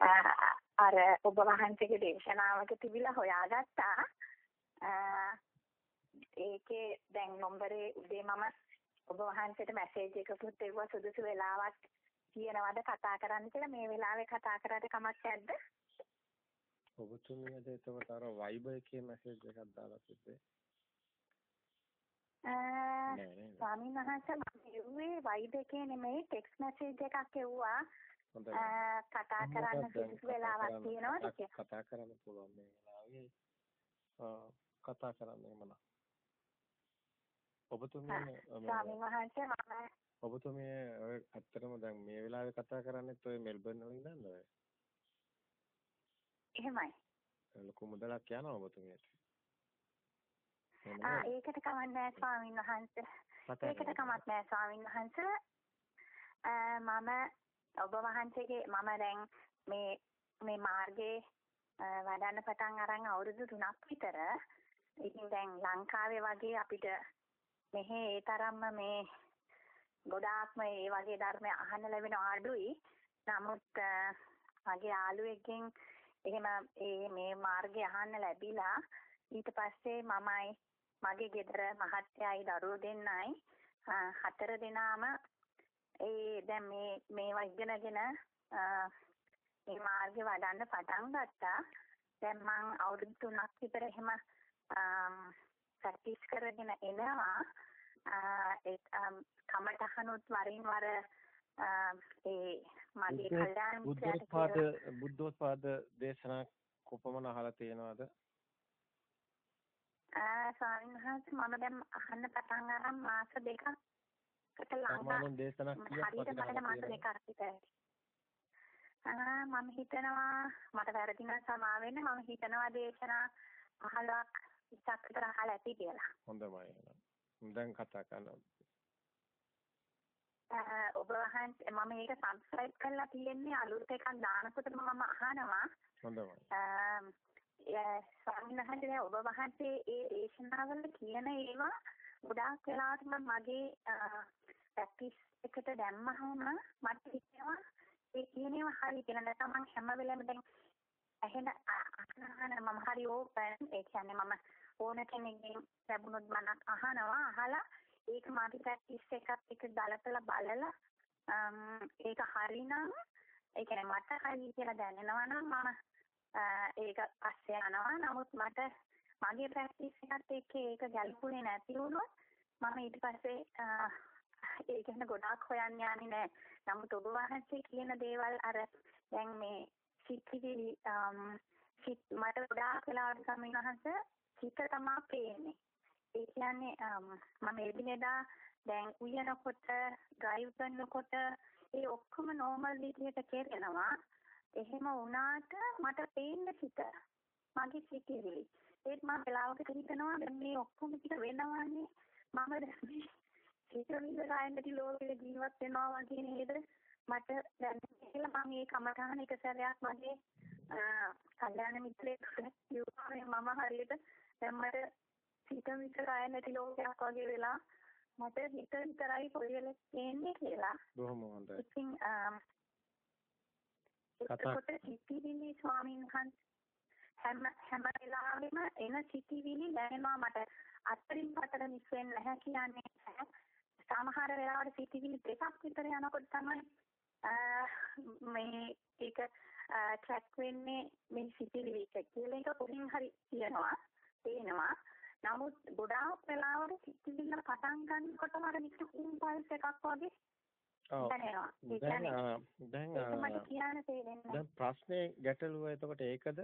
අර ඔබ වහන්සේගේ දේශනාවක තිබිලා හොයාගත්තා. ඒකේ දැන් නම්බරේ උදේ මම ඔබ වහන්සේට මැසේජ් එකකුත් එවුවා සුදුසු වෙලාවක් කියනවාද කතා කරන්න කියලා මේ වෙලාවේ කතා කරාට කමක් නැද්ද? ඔබතුමියද එතකොට අර වයිබර් එකේ මැසේජ් එකක් දාලා තිබ්බේ. ස්වාමීන් වහන්සේ මම එව්වේ වයිබර් එකේ නෙමෙයි ටෙක්ස්ට් මැසේජ් එකක් එව්වා. කතා කරන්න සුදුසු වෙලාවක් තියෙනවද. කතා කරන්න පුළුවන් මේ වෙලාවේ. කතා කරන්න එහෙමනම්. ඔබතුමිය ස්වාමීන් වහන්සේ මම ඔබතුමිය ඇත්තටම දැන් මේ වෙලාවේ කතා කරන්නේත් ඔය මෙල්බර්න් වල ඉඳන්ද ඔය? එහෙමයි. ලොකු මුදලක් යනවා ඔබතුමියට. ආ ඒකට කමක් නැහැ ස්වාමීන් වහන්සේ. ඒකට කමක් නැහැ ස්වාමීන් වහන්සේ. මම ඔබ වහන්සේගේ මම දැන් මේ මේ මාර්ගයේ වඩන්න පටන් අරන් අවුරුදු 3ක් විතර. ඉතින් දැන් ලංකාවේ වගේ අපිට මෙහි ඒ තරම්ම මේ ගොඩාක්ම ඒ වගේ ධර්ම අහන්න ලැබෙන අඩුයි. නමුත් මගේ යාළුවෙක්ගෙන් එහෙම ඒ මේ මාර්ගය අහන්න ලැබිලා ඊට පස්සේ මමයි මගේ ගෙදර මහත්තයයි දරුවෝ දෙන්නයි හතර දෙනාම ඒ දැන් මේ මේවා ඉගෙනගෙන මේ මාර්ගේ වඩන්න පටන් ගත්තා. දැන් මං අවුරුදු 3ක් විතර එහෙම ප්‍රැක්ටිස් කරගෙන එනවා. ඒ කමටහනුත් වරින් වර ඒ මගේ කල්යාණ බුද්ධෝත්පාද බුද්ධෝත්පාද දේශනා කොපමණ අහලා තියෙනවද? ආ ස්වාමීන් වහන්සේ මම දැන් අහන්න පටන් අරන් මාස දෙකකට ළඟා දේශනා කීයක් වගේ මාස දෙකක් විතර. ආ මම හිතනවා මට වැරදි නම් සමා වෙන්න මම හිතනවා දේශනා අහලක් ඉස්සක් විතර අහලා ඇති කියලා. හොඳයි එහෙනම්. දැන් කතා කරනවා. ඔබ වහන්සේ මම මේක සබ්ස්ක්‍රයිබ් කරලා තියෙන්නේ අලුත් එකක් දානකොට මම අහනවා. හොඳයි. ස්වාමීන් වහන්සේ ඔබ වහන්සේ ඒ දේශනාවල කියන ඒවා ගොඩාක් වෙලාවට මගේ ප්‍රැක්ටිස් එකට දැම්මහම මට හිතෙනවා ඒ කියන ඒවා හරි කියලා. නැත්නම් මම හැම වෙලාවෙම දැන් ඇහෙන අහන මම හරි ඕපන් ඒ කියන්නේ මම ඕන කෙනෙක්ගෙන් ලැබුණොත් මම අහනවා අහලා ඒක මාගේ ප්‍රැක්ටිස් එකත් එක්ක ගලපලා බලලා ඒක හරිනම් ඒ කියන්නේ මට හරි කියලා දැනෙනවා නම් මම ඒක පස්සේ යනවා. නමුත් මට මගේ ප්‍රැක්ටිස් එකත් එක්ක ඒක ගැලපුණේ නැති වුණොත් මම ඊට පස්සේ ඒ කියන්නේ ගොඩාක් හොයන්න යන්නේ නැහැ. නමුත් ඔබ වහන්සේ කියන දේවල් අර දැන් මේ සිත්විලි සිත් මට ගොඩාක් වෙලාවට සමින් වහන්සේ සිත තමයි පේන්නේ. ඒ කියන්නේ මම එදිනෙදා දැන් උයනකොට ඩ්‍රයිව් කරනකොට ඒ ඔක්කොම නෝමල් විදිහට කරනවා. එහෙම වුණාට මට පේන්න සිත. මගේ සිතිවිලි. ඒත් මම වෙලාවකට හිතනවා දැන් මේ ඔක්කොම ටික වෙනවානේ. මම දැන් මේ සිතිවිලි රායන්නටි ලෝකෙ ජීවත් වෙනවා වගේ නේද? මට දැන් කියලා මම මේ කමඨාන එක සැරයක් මගේ කල්යාණ මිත්‍රයෙක් කිව්වා මම හරියට දැන් මට හිත විතරයි නැති ලෝකයක් වගේ වෙලා මට හිත විතරයි පොඩි වෙලේ තේන්නේ කියලා. බොහොම හොඳයි. ඉතින් එතකොට සිතිවිලි ස්වාමීන් වහන්සේ හැම හැම වෙලාවෙම එන සිතිවිලි දැනෙනවා මට අත්තරින් පතර මිස් වෙන්නේ නැහැ කියන්නේ. සමහර වෙලාවට සිතිවිලි දෙකක් විතර යනකොට තමයි මේ ඒක ට්‍රැක් වෙන්නේ මේ සිතිවිලි එක කියලා එක පොඩින් හරි කියනවා පේනවා නමුත් ගොඩාක් වෙලාවට සිතිවිල්ල පටන් ගන්නකොටම අර නිකන් ඉම්පල්ස් එකක් වගේ දැන් දැන් ප්‍රශ්නේ ගැටලුව එතකොට ඒකද?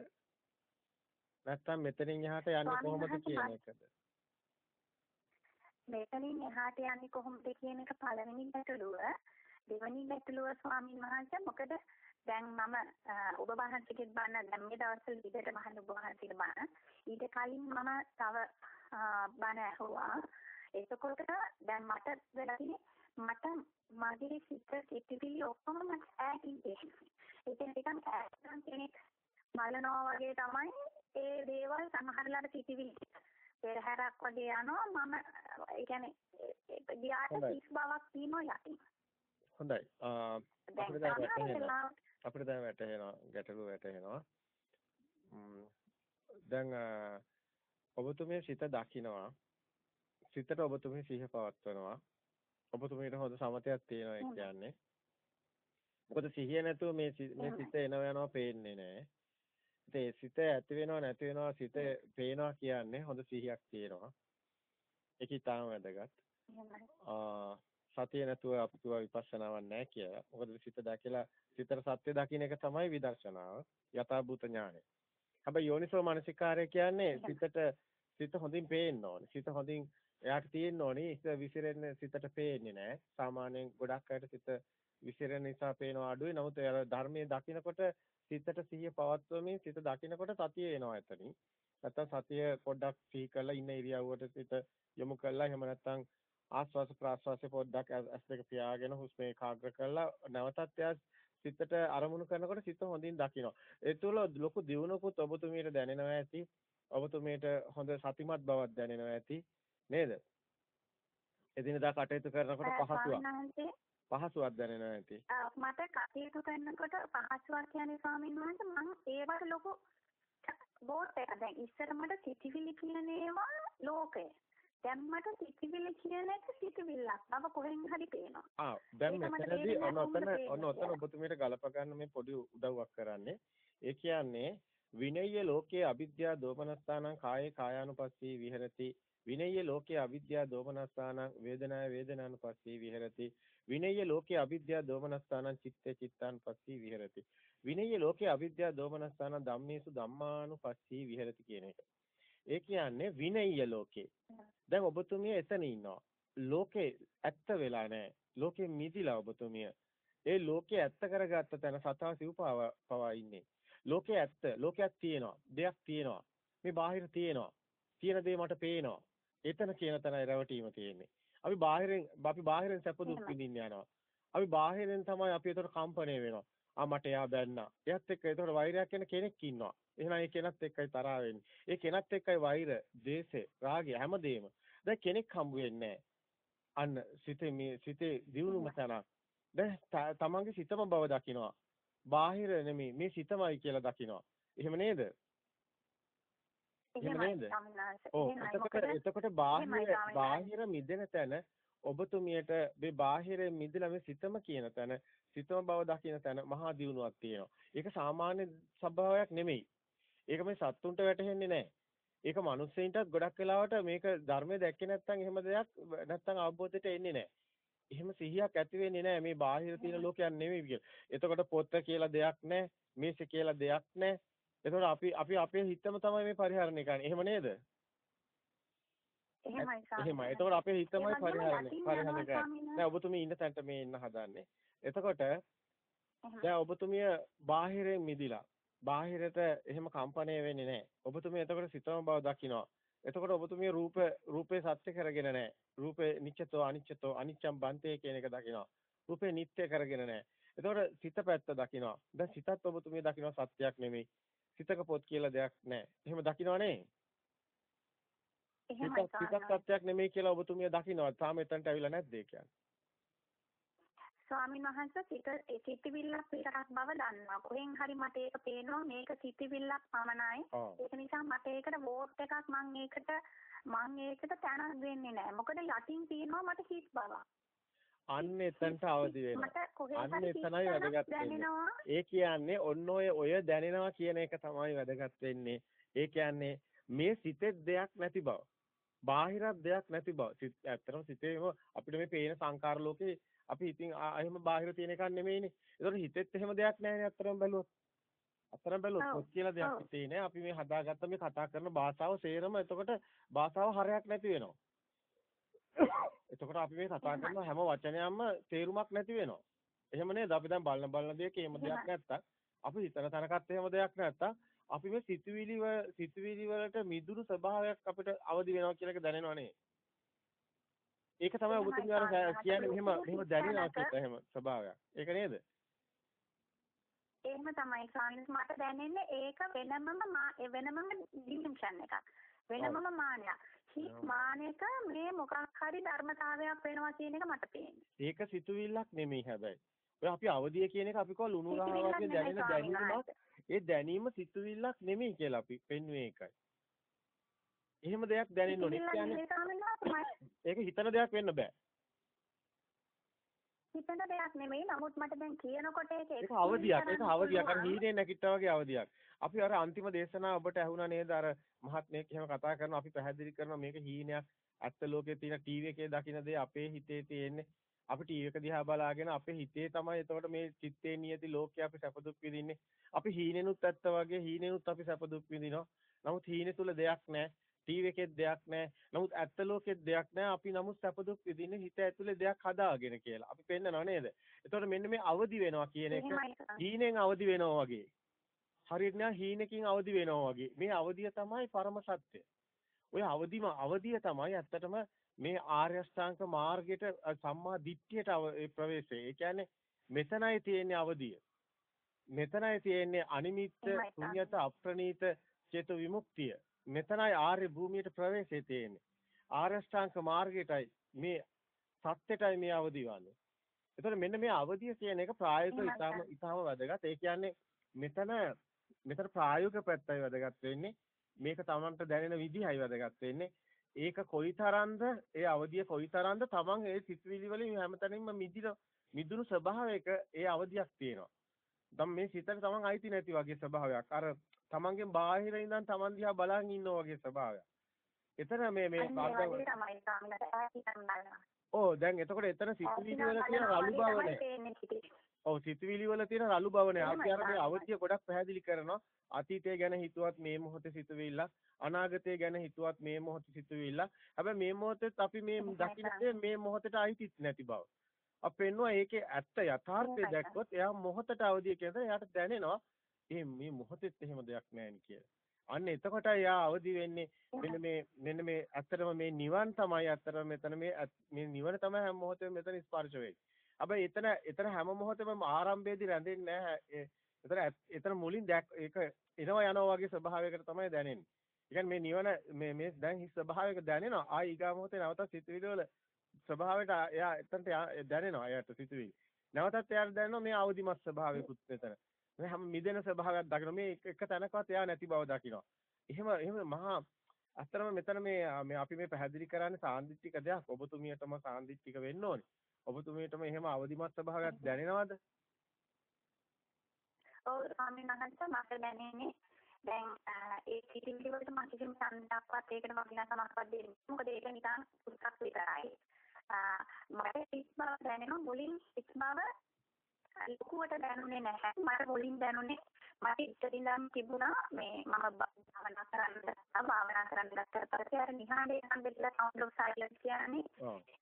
නැත්තම් මෙතනින් එහාට යන්නේ කොහොමද කියන එකද? මෙතනින් එහාට යන්නේ කොහොමද කියන එක පළවෙනි ගැටලුව. දෙවෙනි ගැටලුව ස්වාමීන් වහන්සේ මොකද? දැන් මම ඔබ වහන්සේගෙත් බණ දැන් මේ දවස්වල විදිහට මහන්න ඔබ වහන්සේට බණ ඊට කලින් මම තව බණ ඇහුවා. එතකොට දැන් මට වෙලාදී මට මගේ සිත සිතිවිලි ඔක්කොම මට ඈතින් ඒ කියන්නේ ඈතන් කෙනෙක් බලනවා වගේ තමයි ඒ දේවල් සමහරලාට සිතිවිලි පෙරහැරක් වගේ යනවා මම ඒ කියන්නේ ගියාට කිස් බවක් තියෙනවා යටින් හොඳයි දැන් අපිට දැන් වැටහෙනවා ගැටලුව වැටහෙනවා. දැන් ඔබතුමිය සිත දකිනවා. සිතට ඔබතුමිය සිහිය පවත්වනවා. ඔබතුමියට හොඳ සමතයක් තියෙනවා කියන්නේ. මොකද සිහිය නැතුව මේ මේ සිත එනව යනවා පේන්නේ නැහැ. ඒ සිත ඇති වෙනව නැති වෙනව සිත පේනවා කියන්නේ හොඳ සිහියක් තියෙනවා. ඒක ඊටාම වැදගත්. සතිය නැතුව අපිට විපස්සනාවක් නැහැ කියලා. මොකද සිත දැකලා සිතට සත්‍ය දකින්න එක තමයි විදර්ශනාව. යථාභූත ඥානය. හැබැයි යෝනිසෝ මනසිකාරය කියන්නේ සිතට සිත හොඳින් පේන්න ඕනේ. සිත හොඳින් එයාට තියෙන්න ඕනේ. ඒක විසිරෙන්නේ සිතට පේන්නේ නැහැ. සාමාන්‍යයෙන් ගොඩක් අයට සිත විසිරෙන නිසා පේනවා අඩුයි. නමුත් ධර්මයේ දකිනකොට සිතට සිහිය පවත්වමින් සිත දකිනකොට සතිය එනවා එතනින්. නැත්තම් සතිය පොඩ්ඩක් සිහි කරලා ඉන්න ඉරියව්වට සිත යොමු කරලා එහෙම නැත්තම් ආස්වාස ප්‍රාස්වාසයේ පොඩ්ඩක් ඇස් දෙක පියාගෙන හුස්ම ඒකාග්‍ර කරලා නැවතත් එයා සිතට අරමුණු කරනකොට සිත හොඳින් දකිනවා. ඒ තුළ ලොකු දියුණුවකුත් ඔබතුමියට දැනෙනවා ඇති. ඔබතුමියට හොඳ සතිමත් බවක් දැනෙනවා ඇති. නේද? එදිනදා කටයුතු කරනකොට පහසුවක්. පහසුවක් දැනෙනවා ඇති. මට කටයුතු කරනකොට පහසුවක් කියන්නේ ස්වාමීන් වහන්සේ මම ඒවට ලොකු බෝත් එක දැන් ඉස්සර මට සිතිවිලි කියන ඒවා ලෝකය. දැන් මට සිතිවිලි කියන එක සිතිවිල්ලක්. බව කොහෙන් හරි පේනවා. ආ දැන් මෙතනදී ඔන්න ඔතන ඔන්න ඔතන ඔබතුමීට ගලප ගන්න මේ පොඩි උදව්වක් කරන්නේ. ඒ කියන්නේ විනය්‍ය ලෝකයේ අවිද්‍යා දෝමනස්ථානං කායේ කායානුපස්සී විහෙරති විනය්‍ය ලෝකයේ අවිද්‍යා දෝමනස්ථානං වේදනාය වේදනානුපස්සී විහෙරති විනය්‍ය ලෝකයේ අවිද්‍යා දෝමනස්ථානං චිත්තේ චිත්තානුපස්සී විහෙරති විනය්‍ය ලෝකයේ අවිද්‍යා දෝමනස්ථානං ධම්මේසු ධම්මානුපස්සී විහෙරති කියන එක. ඒ කියන්නේ විනය්‍ය ලෝකේ. දැන් ඔබතුමිය එතන ඉන්නවා. ලෝකේ ඇත්ත වෙලා නැහැ. ලෝකෙ මිදිලා ඔබතුමිය. ඒ ලෝකේ ඇත්ත කරගත්ත තැන සතා සිව්පාව පවා ඉන්නේ. ලෝකේ ඇත්ත ලෝකයක් තියෙනවා දෙයක් තියෙනවා මේ බාහිර තියෙනවා තියෙන දේ මට පේනවා එතන කියන තැනයි රැවටීම තියෙන්නේ අපි බාහිරෙන් අපි බාහිරෙන් සැප දුක් විඳින්න යනවා. අපි බාහිරෙන් තමයි අපි ඒතර කම්පණය වෙනවා. ආ මට එයා බැන්නා එයත් එක්ක ඒතර වෛරයක් කියන කෙනෙක් ඉන්නවා. එහෙනම් ඒ කෙනත් එක්කයි තරහ වෙන්නේ. ඒ කෙනත් එක්කයි වෛර දේශේ රාගය හැමදේම. දැන් කෙනෙක් හම්බ වෙන්නේ අන්න සිතේ මේ සිතේ දියුණුම තැනක්. දැන් තමන්ගේ සිතම බව දකිනවා. බාහිර නෙමෙයි මේ සිතමයි කියලා දකිනවා. එහෙම නේද? එතකොට එතකොට බාහිර බාහිර මිදෙන තැන ඔබතුමියට මේ බාහිර මිදලා මේ සිතම කියන තැන සිතම බව දකින තැන මහා දියුණුවක් තියෙනවා. ඒක සාමාන්‍ය ස්වභාවයක් නෙමෙයි. ඒක මේ සත්තුන්ට වැටහෙන්නේ නැහැ. ඒක මිනිස්සෙන්ටත් ගොඩක් වෙලාවට මේක ධර්මයේ දැක්කේ නැත්නම් එහෙම දෙයක් නැත්නම් අවබෝධයට එන්නේ නැහැ. එහෙම සිහියක් ඇති වෙන්නේ නැහැ මේ බාහිර තියෙන ලෝකයක් නෙමෙයි කියලා. එතකොට පොත කියලා දෙයක් නැහැ, මේස කියලා දෙයක් නැහැ. එතකොට අපි අපි අපේ හිතම තමයි මේ පරිහරණය කරන්නේ. එහෙම නේද? එහෙමයි සාම. එහෙමයි. එතකොට අපේ හිතමයි පරිහරණය පරිහරණය කරන්නේ. දැන් ඔබතුමී ඉන්න තැනට මේ ඉන්න හදන්නේ. එතකොට දැන් ඔබතුමිය බාහිරෙන් මිදිලා බාහිරට එහෙම කම්පණය වෙන්නේ නැහැ. ඔබතුමිය එතකොට සිතම බව දකිනවා. එතකොට ඔබතුමිය රූප රූපේ සත්‍ය කරගෙන නැහැ. රූපේ නිච්චතෝ අනිච්චතෝ අනිච්චම් බන්තේ කියන එක දකිනවා. රූපේ නිත්‍ය කරගෙන නැහැ. එතකොට සිත පැත්ත දකිනවා. දැන් සිතත් ඔබතුමිය දකිනවා සත්‍යයක් නෙමෙයි. සිතක පොත් කියලා දෙයක් නැහැ. එහෙම දකිනව නේ? සිතක් සිතක් සත්‍යයක් නෙමෙයි කියලා ඔබතුමිය දකිනවා. තාම එතනට ඇවිල්ලා නැද්ද ඒ කියන්නේ? ස්වාමීන් වහන්සේ සිත සිතිවිල්ලක් විතරක් බව දන්නවා. කොහෙන් හරි මට ඒක පේනවා මේක සිතිවිල්ලක් පමණයි. ඒක නිසා මට ඒකට වෝට් එකක් මම ඒකට මම ඒකට තැනක් දෙන්නේ නැහැ. මොකද යටින් තියෙනවා මට හිස් බවක්. අන්න එතනට අවදි වෙනවා. අන්න එතනයි වැදගත් ඒ කියන්නේ ඔන්න ඔය ඔය දැනෙනවා කියන එක තමයි වැදගත් වෙන්නේ. ඒ කියන්නේ මේ සිතේ දෙයක් නැති බව. බාහිරත් දෙයක් නැති බව. ඇත්තටම සිතේම අපිට මේ පේන සංකාර ලෝකේ අපි ඉතින් එහෙම බාහිර තියෙන එකක් නෙමෙයිනේ. ඒතකොට හිතෙත් එහෙම දෙයක් නැහැනේ අත්‍තරම් බැලුවොත්. අත්‍තරම් බැලුවොත් පොත් කියලා දෙයක් හිතේ නෑ. අපි මේ හදාගත්ත මේ කතා කරන භාෂාව සේරම එතකොට භාෂාව හරයක් නැති වෙනවා. එතකොට අපි මේ කතා කරන හැම වචනයක්ම තේරුමක් නැති වෙනවා. එහෙම නේද? අපි දැන් බලන බලන දෙයක එහෙම දෙයක් නැත්තම් අපි හිතන තැනකත් එහෙම දෙයක් නැත්තම් අපි මේ සිතුවිලි සිතුවිලි වලට මිදුණු ස්වභාවයක් අපිට අවදි වෙනවා කියලා එක දැනෙනවා නේ. ඒක තමයි ඔබතුමිය අර කියන්නේ මෙහෙම මෙහෙම දැනෙනවා කියලා එහෙම ස්වභාවයක්. ඒක නේද? එහෙම තමයි ස්වාමීන් මට දැනෙන්නේ ඒක වෙනමම වෙනමම ඩිමෙන්ෂන් එකක්. වෙනමම මානයක්. හිත් මානයක මේ මොකක් හරි ධර්මතාවයක් වෙනවා කියන එක මට පේන්නේ. ඒක සිතුවිල්ලක් නෙමෙයි හැබැයි. ඔය අපි අවදිය කියන එක අපි කව ලුණු රහ වගේ දැනෙන දැනීමක් ඒ දැනීම සිතුවිල්ලක් නෙමෙයි කියලා අපි පෙන්වුවේ ඒකයි. එහෙම දෙයක් දැනෙන්න ඕනේ. ඒක හිතන දෙයක් වෙන්න බෑ. හිතන දෙයක් නෙමෙයි. නමුත් මට දැන් කියනකොට ඒක ඒක අවදියක්. ඒක අවදියක්. අර හීනේ නැගිට්ටා වගේ අවදියක්. අපි අර අන්තිම දේශනාව ඔබට ඇහුණා නේද? අර මහත්මයෙක් එහෙම කතා කරනවා අපි පැහැදිලි කරනවා මේක හීනයක්. ඇත්ත ලෝකේ තියෙන ටීවී එකේ දකින්න දේ අපේ හිතේ තියෙන්නේ. අපි ටීවී එක දිහා බලාගෙන අපේ හිතේ තමයි එතකොට මේ චිත්තේ නියති ලෝකේ අපි සැප දුක් විඳින්නේ. අපි හීනෙනුත් ඇත්ත වගේ හීනෙනුත් අපි සැප දුක් විඳිනවා. නමුත් හීනෙ තුල දෙයක් නැහැ. ටීවී එකේ දෙයක් නැහැ. නමුත් ඇත්ත ලෝකේ දෙයක් නැහැ. අපි නමුත් සැප දුක් විඳින්නේ හිත ඇතුලේ දෙයක් හදාගෙන කියලා. අපි පෙන්නනවා නේද? එතකොට මෙන්න මේ අවදි වෙනවා කියන එක හීනෙන් අවදි වෙනවා වගේ. හරියට නෑ හීනකින් අවදි වෙනවා වගේ. මේ අවදිය තමයි පරම සත්‍ය. ඔය අවදිම අවදිය තමයි ඇත්තටම මේ ආර්ය අෂ්ටාංග මාර්ගයට සම්මා දිට්ඨියට ප්‍රවේශය. ඒ කියන්නේ මෙතනයි තියෙන්නේ අවදිය. මෙතනයි තියෙන්නේ අනිමිත්ත ශුන්‍යත අප්‍රණීත චේතු විමුක්තිය. මෙතනයි ආර්ය භූමියට ප්‍රවේශය තියෙන්නේ. ආර්ය අෂ්ටාංග මාර්ගයටයි මේ සත්‍යයටයි මේ අවදි වන්නේ. එතකොට මෙන්න මේ අවදිය කියන එක ප්‍රායෝගිකව ඉතාම ඉතාම වැදගත්. ඒ කියන්නේ මෙතන මෙතන ප්‍රායෝගික පැත්තයි වැදගත් වෙන්නේ. මේක තමන්ට දැනෙන විදිහයි වැදගත් වෙන්නේ. ඒක කොයිතරම්ද ඒ අවදිය කොයිතරම්ද තමන් ඒ සිතුවිලි වලින් හැමතැනින්ම මිදින මිදුණු ස්වභාවයක ඒ අවදියක් තියෙනවා. දැන් මේ සිතට තමන් අයිති නැති වගේ ස්වභාවයක්. අර තමන්ගෙන් බාහිර ඉඳන් තමන් දිහා බලන් ඉන්නා වගේ ස්වභාවයක්. එතන මේ මේ ඔව් දැන් එතකොට එතන සිතුවිලි වල තියෙන රළු බව නේ. ඔව් සිතුවිලි වල තියෙන රළු බව නේ. අපි අර මේ අවදිය ගොඩක් පැහැදිලි කරනවා. අතීතය ගැන හිතුවත් මේ මොහොතේ සිතුවිල්ල අනාගතය ගැන හිතුවත් මේ මොහොතේ සිතුවිල්ල හැබැයි මේ මොහොතේත් අපි මේ දකින්නේ මේ මොහොතට අයිතිත් නැති බව අප පෙන්නවා ඒකේ ඇත්ත යථාර්ථය දැක්කොත් එයා මොහොතට අවදිය කියලා එයාට දැනෙනවා මේ මේ මොහොතෙත් එහෙම දෙයක් නැහැ කියලා. අන්න එතකොට එයා අවදි වෙන්නේ මෙන්න මේ මෙන්න මේ ඇත්තටම මේ නිවන් තමයි ඇත්තටම මෙතන මේ මේ නිවන තමයි හැම මොහොතෙම මෙතන ස්පර්ශ වෙන්නේ. හැබැයි එතන එතන හැම මොහොතෙම ආරම්භයේදී රැඳෙන්නේ නැහැ. එතන එතන මුලින් දැක් ඒක එනවා යනවා වගේ ස්වභාවයකට තමයි දැනෙන්නේ. ඒ කියන්නේ මේ නිවන මේ මේ දැන් හිස් ස්වභාවයක දැනෙනවා. ආයි ඊගා මොහොතේ නැවතත් සිතුවිලි වල ස්වභාවයට එයා එතනට දැනෙනවා. එයාට සිතුවිලි. නැවතත් එයාට දැනෙනවා මේ අවදිමත් ස්වභාවයකුත් මෙතන. මේ හැම මිදෙන ස්වභාවයක් දකිනවා. මේ එක තැනකවත් එයා නැති බව දකිනවා. එහෙම එහෙම මහා අත්‍තරම මෙතන මේ මේ අපි මේ පැහැදිලි කරන්නේ සාන්දිටික දෙයක්. ඔබතුමියටම සාන්දිටික වෙන්න ඕනේ. ඔබතුමියටම එහෙම අවදිමත් ස්වභාවයක් දැනෙනවද? ඔව් ස්වාමීන් වහන්සේ මට දැනෙන්නේ දැන් ඒ සිතිවිලි වලට මම කිසිම සම්ඩක්වත් ඒකට වටිනාකමක්වත් දෙන්නේ මොකද ඒක නිකන් පුස්තක් විතරයි මට ඉස්මව දැනෙනවා මුලින් ඉස්මව ලොකුවට දැනුනේ නැහැ. මට මුලින් දැනුනේ මට ඉතින්නම් තිබුණා මේ මම භාවනා කරන්න භාවනා කරන්න ගත්ත පස්සේ අර නිහඬේ හන්දෙලා සවුන්ඩ් ඔෆ් සයිලන්ස් කියන්නේ.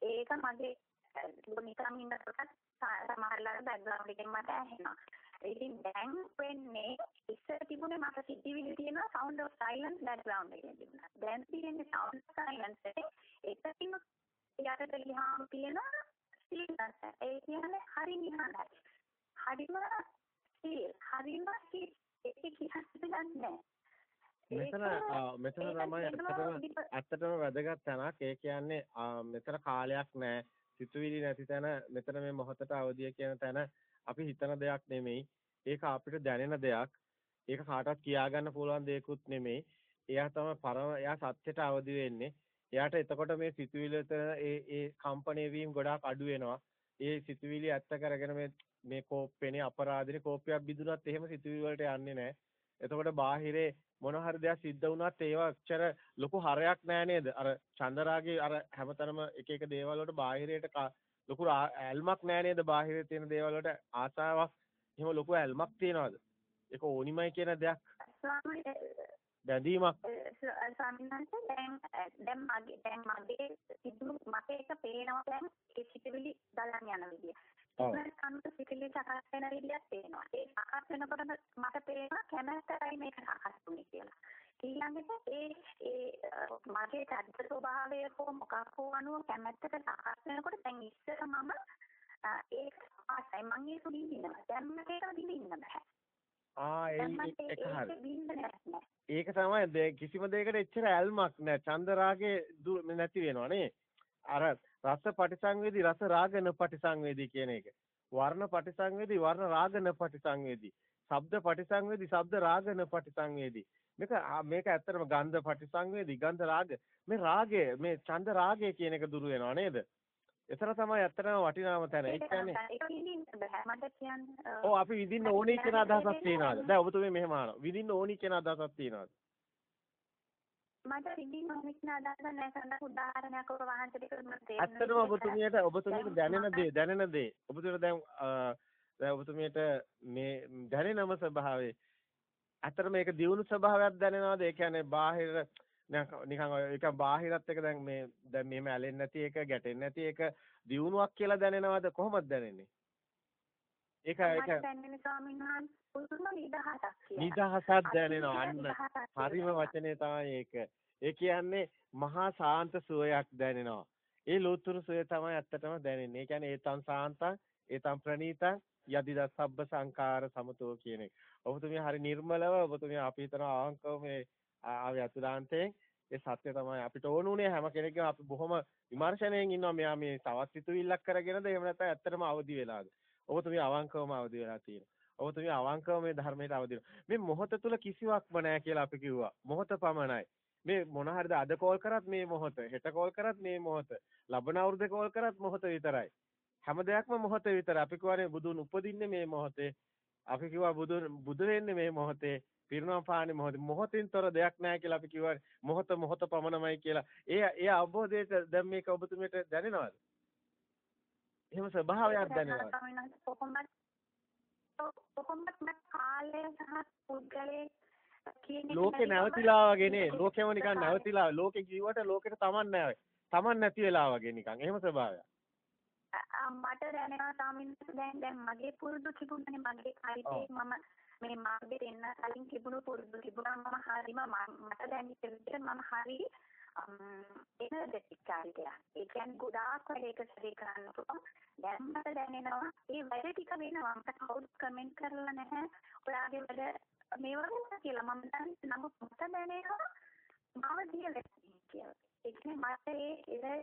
ඒක මගේ නිකන් ඉන්නකොට සමහරවල් බෑග්ග්‍රවුන්ඩ් එකෙන් මට ඇහෙනවා. ඉතින් දැන් වෙන්නේ ඉස්සර තිබුණේ මට සිතිවිලි තියෙනවා sound of silence background එකේ තිබුණා. දැන් තියෙන්නේ sound of silence එකේ එකකින්ම යට ගියාම තියෙනවා stillness. ඒ කියන්නේ හරි නිහඬයි. හරිම still. හරිම still. ඒක කියන්නේ නැහැ. මෙතන මෙතන තමයි ඇත්තටම ඇත්තටම වැදගත් තැනක්. ඒ කියන්නේ මෙතන කාලයක් නැහැ. සිතුවිලි නැති තැන මෙතන මේ මොහොතට අවදිය කියන තැන අපි හිතන දෙයක් නෙමෙයි. ඒක අපිට දැනෙන දෙයක්. ඒක කාටවත් කියාගන්න පුළුවන් දෙයක්ුත් නෙමෙයි. එයා තමයි පරම එයා සත්‍යයට අවදි වෙන්නේ. එයාට එතකොට මේ සිතුවිලි ඒ ඒ කම්පණය වීම ගොඩාක් අඩු වෙනවා. ඒ සිතුවිලි ඇත්ත කරගෙන මේ මේ කෝප්පේනේ අපරාධනේ කෝප්පයක් බිඳුනත් එහෙම සිතුවිලි වලට යන්නේ නැහැ. එතකොට බාහිරේ මොන හරි දෙයක් සිද්ධ වුණත් ඒවා අච්චර ලොකු හරයක් නෑ නේද? අර චන්දරාගේ අර හැමතැනම එක එක දේවල් වලට බාහිරයට ලොකු ඇල්මක් නෑ නේද බාහිරේ තියෙන දේවල් වලට ආසාවක් එහෙම ලොකු ඇල්මක් තියනවාද ඒක ඕනිමයි කියන දෙයක් බැඳීමක් ස්වාමීන් වහන්සේ දැන් දැන් මගේ දැන් මගේ සිදුණු මට ඒක පේනවා දැන් ඒ සිතුවිලි ගලන් යන විදිය. ඒක අනුත සිතුවිලි සකස් වෙන විදියක් පේනවා. ඒ සකස් වෙනකොට මට පේනවා කැමැත්තයි මේක සකස් වුනේ කියලා. ඊළඟට ඒ ඒ මගේ චරිත ස්වභාවය හෝ මොකක් හෝ අනුව කැමැත්තට සකස් වෙනකොට දැන් ඉස්සර මම ඒක ආසයි මම ඒක විඳිනවා දැන් මට ඒක විඳින්න බෑ ආ ඒක තමයි කිසිම දෙයකට එච්චර ඇල්මක් නැහැ චන්දරාගේ නැති වෙනවා නේ අර රස පටිසංවේදී රස රාගන පටිසංවේදී කියන එක වර්ණ පටිසංවේදී වර්ණ රාගන පටිසංවේදී. ශබ්ද පටිසංවේදී ශබ්ද රාගන පටිසංවේදී. මේක මේක ඇත්තටම ගන්ධ පටිසංවේදී ගන්ධ රාග මේ රාගය මේ ඡන්ද රාගය කියන එක දුරු වෙනවා නේද? එතන තමයි ඇත්තටම වටිනාම තැන. ඒ කියන්නේ ඔව් අපි විඳින්න ඕනි කියන අදහසක් තියනවාද? දැන් ඔබතුමී මෙහෙම අහනවා. විඳින්න ඕනි කියන අදහසක් තියනවාද? මට විඳින්න ඕනි කියන අදහසක් නැහැ සඳහන් උදාහරණයක් ඔබ වහන්සේට මට ඇත්තටම ඔබතුමියට ඔබතුමියට දැනෙන දේ දැනෙන දේ ඔබතුමියට දැන් දැන් ඔබතුමියට මේ දැනෙනම ස්වභාවය ඇත්තට මේක දියුණු ස්වභාවයක් දැනෙනවද? ඒ කියන්නේ බාහිර නිකන් ඒක බාහිරත් එක දැන් මේ දැන් මෙහෙම ඇලෙන්නේ නැති එක ගැටෙන්නේ නැති එක දියුණුවක් කියලා දැනෙනවද කොහොමද දැනෙන්නේ? ඒක ඒක නිදහසක් දැනෙනවා අන්න. හරිම වචනේ තමයි ඒක. ඒ කියන්නේ මහා සාන්ත සුවයක් දැනෙනවා. ඒ ලෝතුරු සුවය තමයි ඇත්තටම දැනෙන්නේ. ඒ කියන්නේ ඒතං සාන්තං, ඒතං ප්‍රණීතං, යදිද සබ්බ සංකාර සමතෝ කියන එක. ඔබතුමිය හරි නිර්මලව ඔබතුමිය අපි හිතන ආංකව මේ ආවේ අතුලාන්තයෙන් ඒ සත්‍ය තමයි අපිට ඕන උනේ හැම කෙනෙක්ගේම අපි බොහොම විමර්ශනයෙන් ඉන්නවා. මෙයා මේ තවත් සිතුවිල්ලක් කරගෙනද එහෙම නැත්නම් ඇත්තටම අවදි වෙලාද? ඔබතුමිය අවංකවම අවදි වෙලා තියෙනවා. ඔබතුමිය අවංකව මේ ධර්මයට අවදි මේ මොහොත තුල කිසිවක්ම නැහැ කියලා අපි කිව්වා. මොහොත පමණයි. මේ මොන හරිද අද කෝල් කරත් මේ මොහොත හෙට කෝල් කරත් මේ මොහොත ලබන අවුරුද්දේ කෝල් කරත් මොහොත විතරයි. හැම දෙයක්ම මොහොත විතරයි. අපි කියවනේ බුදුන් උපදින්නේ මේ මොහොතේ. අපි කිව්වා බුදුන් බුදු වෙන්නේ මේ මොහොතේ පිරුණම් පාන්නේ මොහොත. මොහොතින්තර දෙයක් නැහැ කියලා අපි කිව්වනේ මොහොත මොහොත පමණමයි කියලා. ඒ ඒ අවබෝධයට දැන් මේක ඔබතුමියට දැනෙනවද? එහෙම ස්වභාවයක් දැනෙනවද? කොහොමද කාලය සහ පුද්ගලයේ ලෝකේ නැවතිලා වගේ නේ. ලෝකෙම නිකන් නැවතිලා. ලෝකේ ජීවිත ලෝකෙට තමන් නැහැ තමන් නැති වෙලා වගේ නිකන්. එහෙම ස්වභාවයක් මට දැනෙනවා ස්වාමීන් දැන් දැන් මගේ පුරුදු තිබුණනේ මගේ කායිතේ මම මේ මාර්ගෙට එන්න කලින් තිබුණු පුරුදු තිබුණා මම හරිම මට දැනෙච්ච විදිහට මම හරි එනර්ජටික් කාරිකයක්. ඒ කියන්නේ ගොඩාක් වැඩ එක සැරේ කරන්න පුළුවන්. දැන් මට දැනෙනවා ඒ වැඩ ටික වෙනවා. මට කවුරුත් කමෙන්ට් කරලා නැහැ. ඔයාගේ වැඩ මේ වගේ කියලා මම දන්නේ නමුත් මට දැනෙනවා මාව දියලා කියලා. ඒ කියන්නේ මට ඒ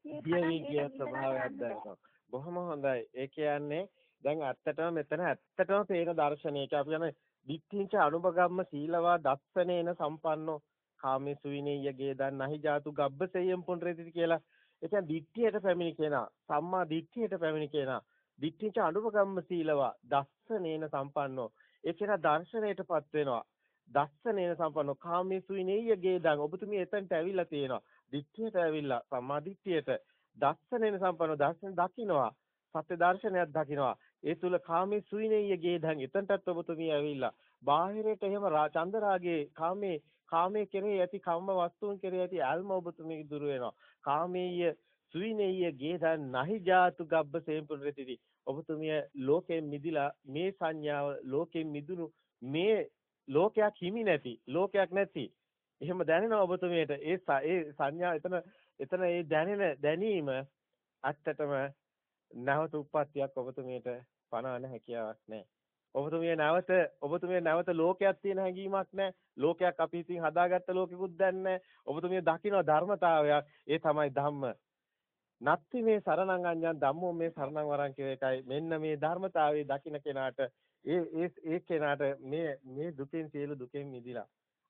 ඒ ස්වභාවයක් දැනෙනවා. බොහොම හොඳයි. ඒ කියන්නේ දැන් ඇත්තටම මෙතන ඇත්තටම පේන දර්ශනයක අපි යන දිට්ඨිංච අනුපගම්ම සීලවා දස්සනේන සම්පන්නෝ කාමේසු විනේයගේ දන් නහි ජාතු ගබ්බසෙයම් පුන්රෙති කියලා. ඒ කියන්නේ දිට්ඨියට පැමිණි කෙනා සම්මා දිට්ඨියට පැමිණි කෙනා දිට්ඨිංච අනුපගම්ම සීලවා දස්සනේන සම්පන්නෝ ඒ කෙනා දර්ශනයටපත් වෙනවා. දස්සනේන සම්පන්නෝ කාමේසු විනේයගේ දන් ඔබතුමිය එතනට ඇවිල්ලා තියෙනවා. දිට්ඨියට ඇවිල්ලා සම්මා දිට්ඨියට දස්සනේන සම්පන්නෝ දර්ශන දකින්නවා. සත්‍ය දර්ශනයක් දකින්නවා. ඒ තුල කාමේ සුවිනේය ගේධන් එතනටත් ඔබතුමිය ඇවිල්ලා බාහිරයට එහෙම චන්දරාගේ කාමේ කාමයේ කෙරෙහි ඇති කම්ම වස්තුන් කෙරෙහි ඇති අල්ම ඔබතුමිය දුර වෙනවා කාමේය සුවිනේය ගේධන් නහි ජාතු ගබ්බ සේම්පුරෙතිදි ඔබතුමිය ලෝකයෙන් මිදිලා මේ සංඥාව ලෝකයෙන් මිදුණු මේ ලෝකයක් හිමි නැති ලෝකයක් නැති එහෙම දැනෙනවා ඔබතුමියට ඒ ඒ සංඥා එතන එතන ඒ දැනෙන දැනීම ඇත්තටම නැවත උප්පත්තියක් ඔබතුමියට පනවන්න හැකියාවක් නැහැ. ඔබතුමිය නැවත ඔබතුමිය නැවත ලෝකයක් තියෙන හැඟීමක් නැහැ. ලෝකයක් අපි ඉතින් හදාගත්ත ලෝකෙකුත් දැන් නැහැ. ඔබතුමිය දකින්න ධර්මතාවයක් ඒ තමයි ධම්ම. නත්ති මේ සරණං අඤ්ඤං ධම්මෝ මේ සරණං වරං කියන එකයි. මෙන්න මේ ධර්මතාවයේ දකින්න කෙනාට ඒ ඒ ඒ කෙනාට මේ මේ දුකෙන් සියලු දුකෙන් මිදිලා.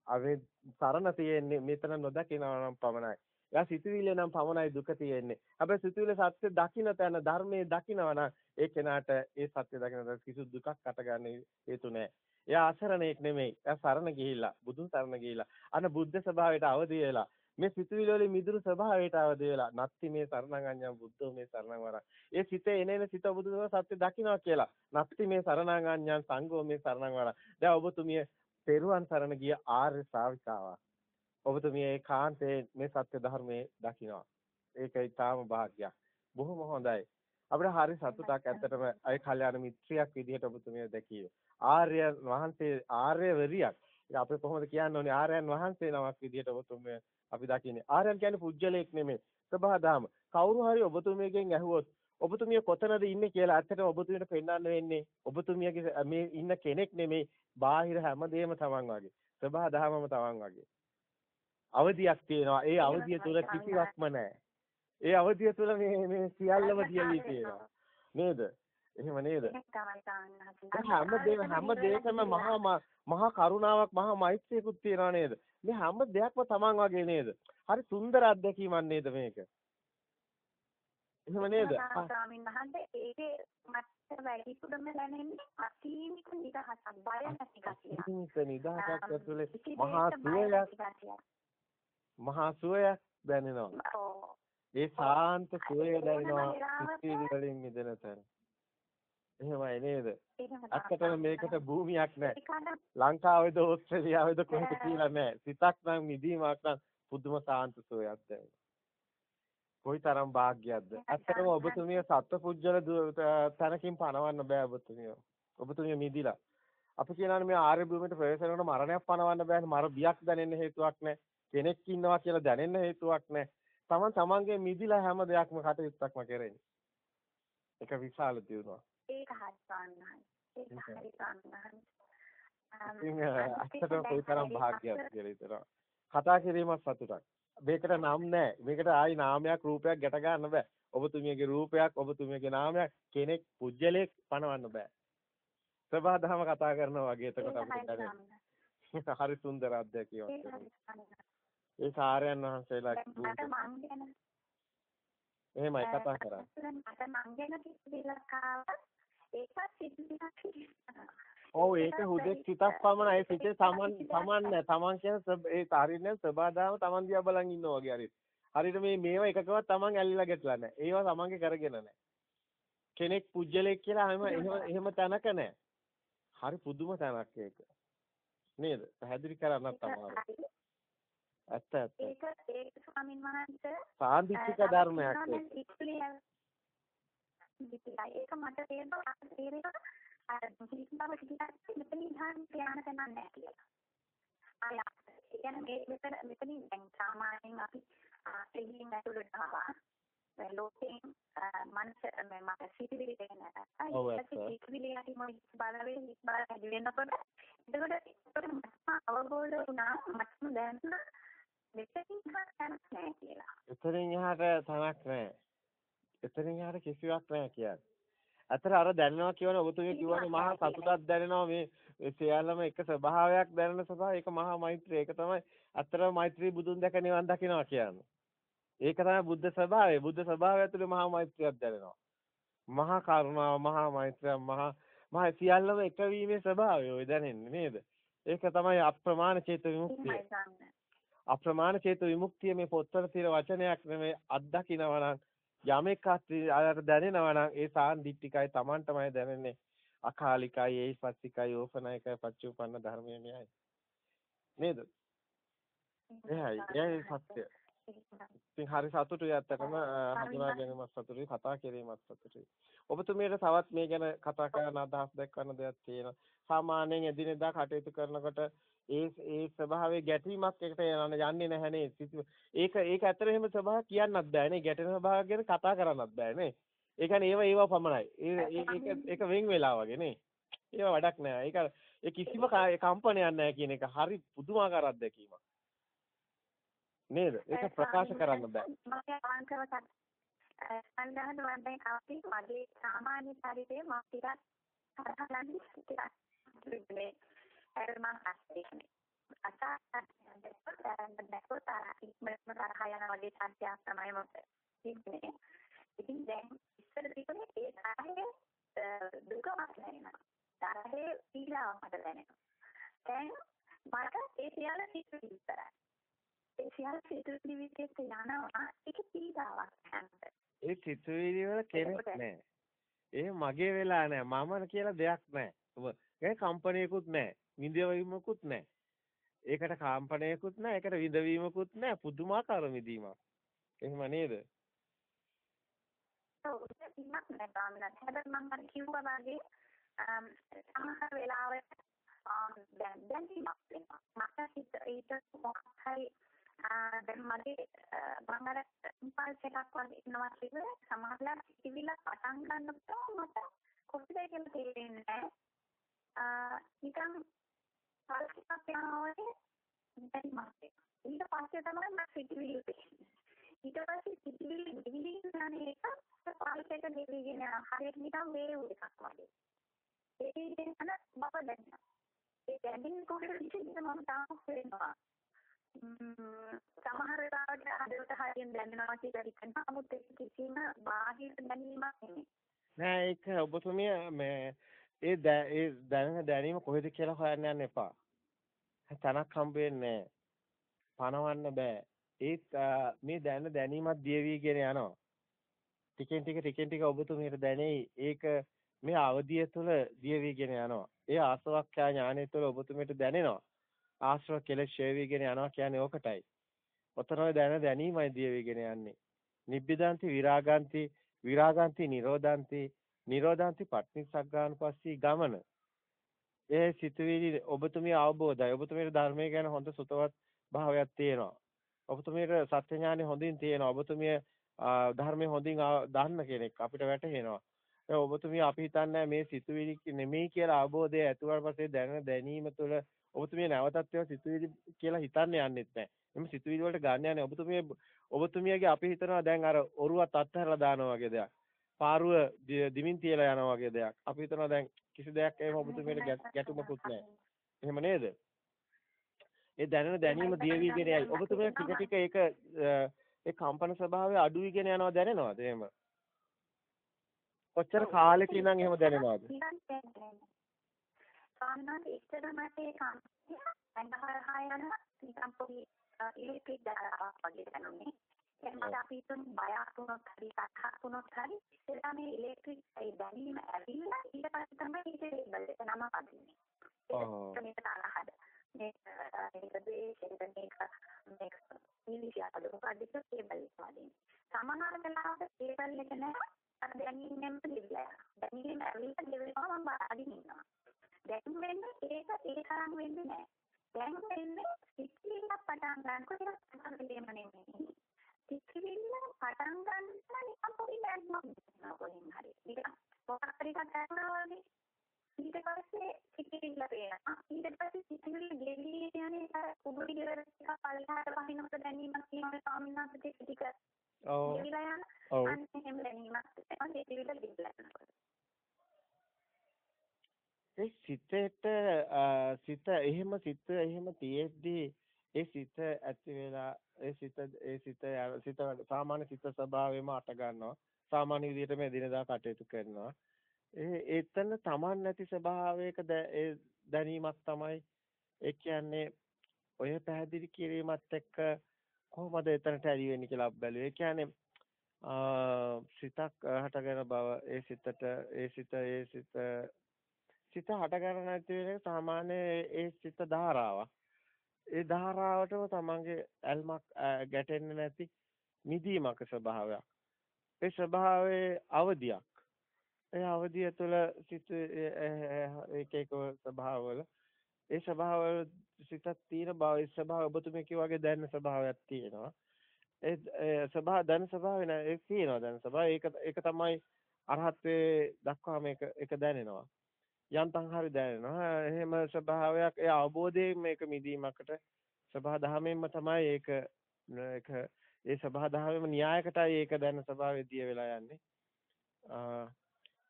අවේ සරණ තියෙන්නේ මෙතන නොදකිනවා නම් පමණයි. එයා සිතුවිල්ල නම් පමණයි දුක තියෙන්නේ. හැබැයි සිතුවිල්ල සත්‍ය දකින්න තැන ධර්මයේ දකිනවා නම් ඒ කෙනාට ඒ සත්‍ය දකින්න කිසි දුකක් අටගන්න හේතු නැහැ. එයා අසරණෙක් නෙමෙයි. එයා සරණ ගිහිල්ලා, බුදුන් සරණ ගිහිල්ලා. අන්න බුද්ධ ස්වභාවයට අවදි වෙලා මේ සිතුවිලි වලින් මිදුණු ස්වභාවයට අවදි වෙලා නත්ති මේ සරණංගඤ්ඤං බුද්ධෝ මේ සරණං වරං ඒ සිතේ එනේන සිත ඔබතුමිය සත්‍ය දකින්නවා කියලා නත්ති මේ සරණංගඤ්ඤං සංඝෝ මේ සරණං වරං දැන් ඔබතුමිය පෙරුවන් සරණ ගිය ආර්ය ශ්‍රාවිකාවක් ඔබතුමිය ඒකාන්තේ මේ සත්‍ය ධර්මයේ දකිනවා. ඒක ඊටාම භාග්යක්. බොහොම හොඳයි. අපිට හරි සතුටක් ඇත්තටම අය කල්යාණ මිත්‍රයක් විදිහට ඔබතුමිය දැකියෝ. ආර්ය වහන්සේ ආර්යවරියක්. ඒක අපි කොහොමද කියන්න ඕනේ ආර්යයන් වහන්සේ නමක් විදිහට ඔබතුමිය අපි දකින්නේ. ආර්යයන් කියන්නේ පුජ්‍යලයක් නෙමෙයි. සබහාදාම. කවුරු හරි ඔබතුමියගෙන් ඇහුවොත් ඔබතුමිය කොතනද ඉන්නේ කියලා ඇත්තටම ඔබතුමියට පෙන්වන්න වෙන්නේ ඔබතුමියගේ මේ ඉන්න කෙනෙක් නෙමෙයි බාහිර හැමදේම තමන් වගේ. සබහාදාමම තමන් වගේ. අවදියක් තියෙනවා. ඒ අවදිය තුල කිසිවක්ම නැහැ. ඒ අවදිය තුල මේ මේ සියල්ලම දියවි තියෙනවා. නේද? එහෙම නේද? හැම දෙයක් හැම දෙයකම මහා මහා කරුණාවක් මහා මෛත්‍රියකුත් තියනවා නේද? මේ හැම දෙයක්ම Taman වගේ නේද? හරි සුන්දර අත්දැකීමක් නේද මේක? එහෙම නේද? ස්වාමීන් වහන්සේ ඒකේ මට වැඩිපුරම දැනෙන්නේ අසීමිත නිදහසක් බය නැති ගතිය. අසීමිත නිදහසක් ඇතුලේ මහා සුවයක් මහා සුවයක් දැනෙනවා. ඒ ශාන්ත සුවය දැනෙනවා සිත්විලි වලින් මිදෙන තැන. එහෙමයි නේද? ඇත්තටම මේකට භූමියක් නැහැ. ලංකාවේද ඕස්ට්‍රේලියාවේද කොහෙද කියලා නැහැ. සිතක් නම් මිදීමක් නම් පුදුම සාන්ත සෝයක් දැනෙනවා. කොයිතරම් වාග්යක්ද. ඇත්තටම ඔබතුමිය සත්පුජ්‍යල තැනකින් පණවන්න බෑ ඔබතුමිය. ඔබතුමිය මිදිලා. අපි කියනවානේ මේ ආර්ය භූමියට ප්‍රවේශ කරනකොට මරණයක් පණවන්න බෑනේ. මර බියක් දැනෙන්න හේතුවක් නැහැ. කෙනෙක් ඉන්නවා කියලා දැනෙන්න හේතුවක් නැහැ. තමන් තමන්ගේ මිදිලා හැම දෙයක්ම කටයුත්තක්ම කරන්නේ. ඒක විශාල දියුණුවක්. ඒක හරියන්නේ. ඒක. ඉතින් අත්තටම කොයිතරම් භාග්‍යයක් කියලා හිතනවා. කතා කිරීමක් සතුටක්. මේකට නම් නැහැ. මේකට ආයි නාමයක් රූපයක් ගැට ගන්න බෑ. ඔබතුමියගේ රූපයක්, ඔබතුමියගේ නාමයක් කෙනෙක් පුජ්‍යලයක් පනවන්න බෑ. සබහාදහම කතා කරනවා වගේ එතකොට අපිට. හරි සුන්දර අත්දැකීමක්. ඒ සාරයන් වහන්සේලා එහෙමයි කතා කරන්නේ. මට මං ගැන කිසි දෙයක් ආවත් ඒකත් සිද්ධියක් ඔව් ඒක හුදෙක් සිතක් පමණයි ඒ සිතේ සමන් සමන් නැහැ. Taman කියන ඒ හරියන්නේ සබාදාම Taman දිහා බලන් ඉන්නවා වගේ හරියට. හරියට මේ මේවා එකකවත් Taman ඇල්ලලා ගැටලා නැහැ. ඒවා Tamanගේ කරගෙන නැහැ. කෙනෙක් පුජ්‍යලෙක් කියලා එහෙම එහෙම තැනක නැහැ. හරි පුදුම තැනක් ඒක. නේද? පැහැදිලි කරන්නත් අමාරුයි. ඇත්ත ඇත්ත. ඒක ඒක ස්වාමින් වහන්සේ සාන්දිටික ධර්මයක් ඒක මට තේරෙනවා තේරෙනවා අර මුලින්ම ටිකක් මෙතන ඉහාන් ධ්‍යාන කරන්නේ නැහැ කියලා. අය කියන්නේ මේ මෙතන මෙතනින් දැන් සාමාන්‍යයෙන් අපි එළියෙන් ඇතුළට ආවා. ලෝකයෙන් මනස මේ මට සිතිවිලි දෙන්න ඒක සිතිවිලි යටි මොයි බලවේ හිස් බල හැදෙනකොට එතකොට අවබෝධ වුණා මටම දැනුණා මෙතනින් හරියට නැහැ කියලා. එතනින් එහාට තනක් නැහැ. එතනින් එහාට කිසිවක් නැහැ කියන්නේ. අතර අර දැනෙනවා කියවනේ ඔබතුමිය කිව්වනේ මහා සතුටක් දැනෙනවා මේ සියල්ලම එක ස්වභාවයක් දැනෙන ස්වභාවය ඒක මහා මෛත්‍රිය. ඒක තමයි අතර මෛත්‍රී බුදුන් දැක නිවන් දකිනවා කියන්නේ. ඒක තමයි බුද්ධ ස්වභාවය. බුද්ධ ස්වභාවය ඇතුලේ මහා මෛත්‍රියක් දැනෙනවා. මහා කරුණාව, මහා මෛත්‍රිය, මහා මහා සියල්ලම එකවීමේ ස්වභාවය ඔය දැනෙන්නේ නේද? ඒක තමයි අප්‍රමාණ චේත විමුක්තිය. අප්‍රමාණ චේත විමුක්තිය මේ පොත්වල තියෙන වචනයක් නෙමෙයි අත්දකින්නවා නම් යමෙක් අර දැනෙනවා නම් ඒ සාන්දිටිකයි Tamanටමයි දැනෙන්නේ. අකාලිකයි ඒපස්සිකයි ඕපනයිකයි පච්චුපන්න ධර්මයේ මෙයයි නේද? එහයි එයි සත්‍ය. ඉතින් හරි සතුටුයි ඇත්තටම. හඳුනා ගැනීමත් සතුටුයි කතා කිරීමත් සතුටුයි. ඔබතුමියට තවත් මේ ගැන කතා කරන්න අදහස් දක්වන්න දෙයක් තියෙනවා. සාමාන්‍යයෙන් එදිනෙදා කටයුතු කරනකොට ඒ ඒ ස්වභාවයේ ගැටීමක් එකට යන්නේ නැහැ නේ. ඒක ඒක ඇත්තට එහෙම ස්වභාවයක් කියන්නත් බෑ නේ. ගැටෙන ස්වභාවයක් ගැන කතා කරන්නත් බෑ නේ. ඒ කියන්නේ ඒව ඒව පමණයි. ඒක ඒක වෙන් වෙලා වගේ නේ. ඒව වැඩක් නෑ. ඒක ඒ කිසිම කම්පනයක් නෑ කියන එක හරි පුදුමාකාර අත්දැකීමක්. නේද? ඒක ප්‍රකාශ කරන්න බෑ. මම අන්දහන වන්දේ කාපි මගේ සාමාන්‍ය ශරීරයේ මම ටිකක් හරහලන්නේ ටිකක් ඇර මං අස්සේ අසාරයෙන් දැක්කොත් ඉක්මනටම තරහ යන වගේ සංඛ්‍යාවක් තමයි මට තිබුණේ. ඉතින් දැන් ඉස්සර තිබුණේ ඒ තරහේ දුකක් දැනෙනවා. තරහේ පීඩාවක් දැනෙනවා. දැන් මට ඒ සියල්ල සිතුවිලි විතරයි. ඒ සියල්ල සිතුවිලි විදිහට යනවා ඒක පීඩාවක් නැන්ද. ඒ සිතුවිලි වල කෙනෙක් නැහැ. ඒ මගේ වෙලා නැහැ. මම කියලා දෙයක් නැහැ. ඒ කම්පණයකුත් නැහැ. විඳවීමකුත් නැහැ. ඒකට කාම්පණයකුත් නැහැ. ඒකට විඳවීමකුත් නැහැ. පුදුමාකාර විඳීමක්. එහෙම නේද? ඔව් ඒක නෑ බාමනත්. හැබැයි මම අර කිව්වා වගේ සමහර වෙලාවට දැන් දැන් ඉන්නවා. මට හිත ඊට මොකක් හරි දැන් මගේ මම අර ඉම්පල්ස් එකක් වගේ ඉන්නවා කියලා සමහරලා සිතිවිල්ල පටන් ගන්නකොට මට කොහොමද කියලා තේරෙන්නේ නැහැ. නිකන් පල්ටික් යනකොට දැන් මාසේ ඊට පස්සේ තමයි මම සිතිවිලි දෙන්නේ ඊට පස්සේ සිතිවිලි දෙවිලි යන එක පාල්පෙට දෙවිගෙන යන හරියට නිකන් වේව් එකක් වගේ. ඒ දෙන බව දැනෙනවා. ඒ දැනෙන කොහෙද විශේෂයෙන්ම මම තාම හොයනවා. සමහර වෙලාවට හදවත හරියෙන් දැනෙනවා කියලා හිතනවා. නමුත් ඒක කිසිම බාහිර දැනීමක් නෙමෙයි. නෑ ඒක ඔබතුමිය මේ ඒ ඒ දැනෙන දැනීම කොහෙද කියලා හොයන්න යන්න එපා. තනක් හම්බ වෙන්නේ පණවන්න බෑ. ඒත් මේ දැන දැනීමක් දියවිගෙන යනවා. ටිකෙන් ටික ටිකෙන් ටික ඔබතුමියට දැනෙයි ඒක මේ අවධිය තුළ දියවිගෙන යනවා. ඒ ආසවක්ඛ්‍යා ඥානය තුළ ඔබතුමියට දැනෙනවා. ආශ්‍රව කෙලෙස් ඡය වීගෙන යනවා කියන්නේ ඕකටයි. ඔතන දැන දැනීමයි දිය වීගෙන යන්නේ. නිබ්බිදාන්ති විරාගාන්ති විරාගාන්ති නිරෝධාන්ති නිරෝධාන්ති පටිනිස්සග්ගානුපස්සී ගමන. ඒ සිතුවිලි ඔබතුමිය අවබෝධයි. ඔබතුමියට ධර්මය ගැන හොඳ සුතවත් භාවයක් තියෙනවා. ඔබතුමියට සත්‍ය ඥානෙ හොඳින් තියෙනවා. ඔබතුමිය ධර්මයේ හොඳින් දන්න කෙනෙක් අපිට වැටහෙනවා. ඒ ඔබතුමිය අපි හිතන්නේ මේ සිතුවිලි නෙමෙයි කියලා අවබෝධය ඇතුළට පස්සේ දැන දැනීම තුළ ඔබතුමිය නැවතත් ඒවා සිතුවිලි කියලා හිතන්න යන්නෙත් නැහැ. එමෙ සිතුවිලි වලට ගන්න යන්නේ ඔබතුමිය ඔබතුමියගේ අපි හිතනවා දැන් අර ඔරුවත් අත්හැරලා දානවා වගේ දෙයක්. පාරුව දිමින් තියලා යනවා වගේ දෙයක්. අපි හිතනවා දැන් කිසි දෙයක් එහෙම ඔබතුමියට ගැටුමකුත් නැහැ. එහෙම නේද? ඒ දැනෙන දැනීම දියවිගෙන යයි. ඔබතුමිය ටික ටික ඒක ඒ කම්පන ස්වභාවය අඩු වීගෙන යනවා දැනෙනවද එහෙම? කොච්චර කාලෙකින් නම් එහෙම දැනෙනවද? ස්වාමීන් වහන්සේ මට ඒ කම්පිය ඇඟහරහා යන නිකම් පොඩි ඉලෙක්ට්‍රික් ධාරාවක් වගේ දැනුනේ. එහෙනම් අපි තුන් බයක් වුණොත් හරි සක්හක් වුණොත් හරි එතන මේ ඉලෙක්ට්‍රික් ඒ දැනීම ඇවිල්ලා ඊට පස්සේ තමයි ඒක ලේබල් එක නම පදින්නේ. ඒක මේක තරහද. මේක මේක දේශෙක මේක මේක ඉලිසියට දුකඩික ලේබල් එක වදින්නේ. සමහර වෙලාවට ලේබල් එක නැහැ අර දැනීමෙන් පිළිලා. දැනීම ඇවිල්ලා දෙවෙනවා මම අදින් ඉන්නවා. දැන් වෙන්නේ ඒක ඒ තරම් වෙන්නේ නැහැ. දැන් වෙන්නේ සිතිවිල්ල පටන් ගන්නකොට ඒක සම්පූර්ණයෙන්ම නෙමෙයි. එහෙම සිත එහෙම තියෙද්දි ඒ සිත ඇති වෙලා ඒ සිත ඒ සිත සිත සාමාන්‍ය සිත ස්වභාවයෙන්ම අට ගන්නවා සාමාන්‍ය විදිහට මේ දිනදා කටයුතු කරනවා ඒ එතන Taman නැති ස්වභාවයක ඒ දැනීමක් තමයි ඒ කියන්නේ ඔය පැහැදිලි කිරීමත් එක්ක කොහොමද එතනට ඇලි වෙන්නේ කියලා බැලුවේ. ඒ කියන්නේ සිතක් හටගෙන බව ඒ සිතට ඒ සිත ඒ සිත සිත හටගන්න නැති වෙන සාමාන්‍ය ඒ සිත ධාරාවක්. ඒ ධාරාවටම තමන්ගේ ඇල්මක් ගැටෙන්නේ නැති නිදීමක ස්වභාවයක්. ඒ ස්වභාවයේ අවදියක්. ඒ අවදිය තුළ සිත එක එක ස්වභාවවල ඒ ස්වභාවවල සිතක් තියෙන බව ඒ ස්වභාව ඔබතුමේ කිව්වාගේ දැනෙන ස්වභාවයක් තියෙනවා. ඒ ස්වභාව දැන ස්වභාවය නෑ ඒක තියෙනවා දැන ස්වභාවය ඒක ඒක තමයි අරහත්වේ දක්වා මේක ඒක දැනෙනවා. යන්තම් හරි දැනෙනවා. එහෙම ස්වභාවයක් ඒ අවබෝධයෙන් මේක මිදීමකට සබහා දහමෙන්ම තමයි ඒක ඒක ඒ සබහා දහමෙම න්‍යායකටයි ඒක දැන ස්වභාවය වෙලා යන්නේ.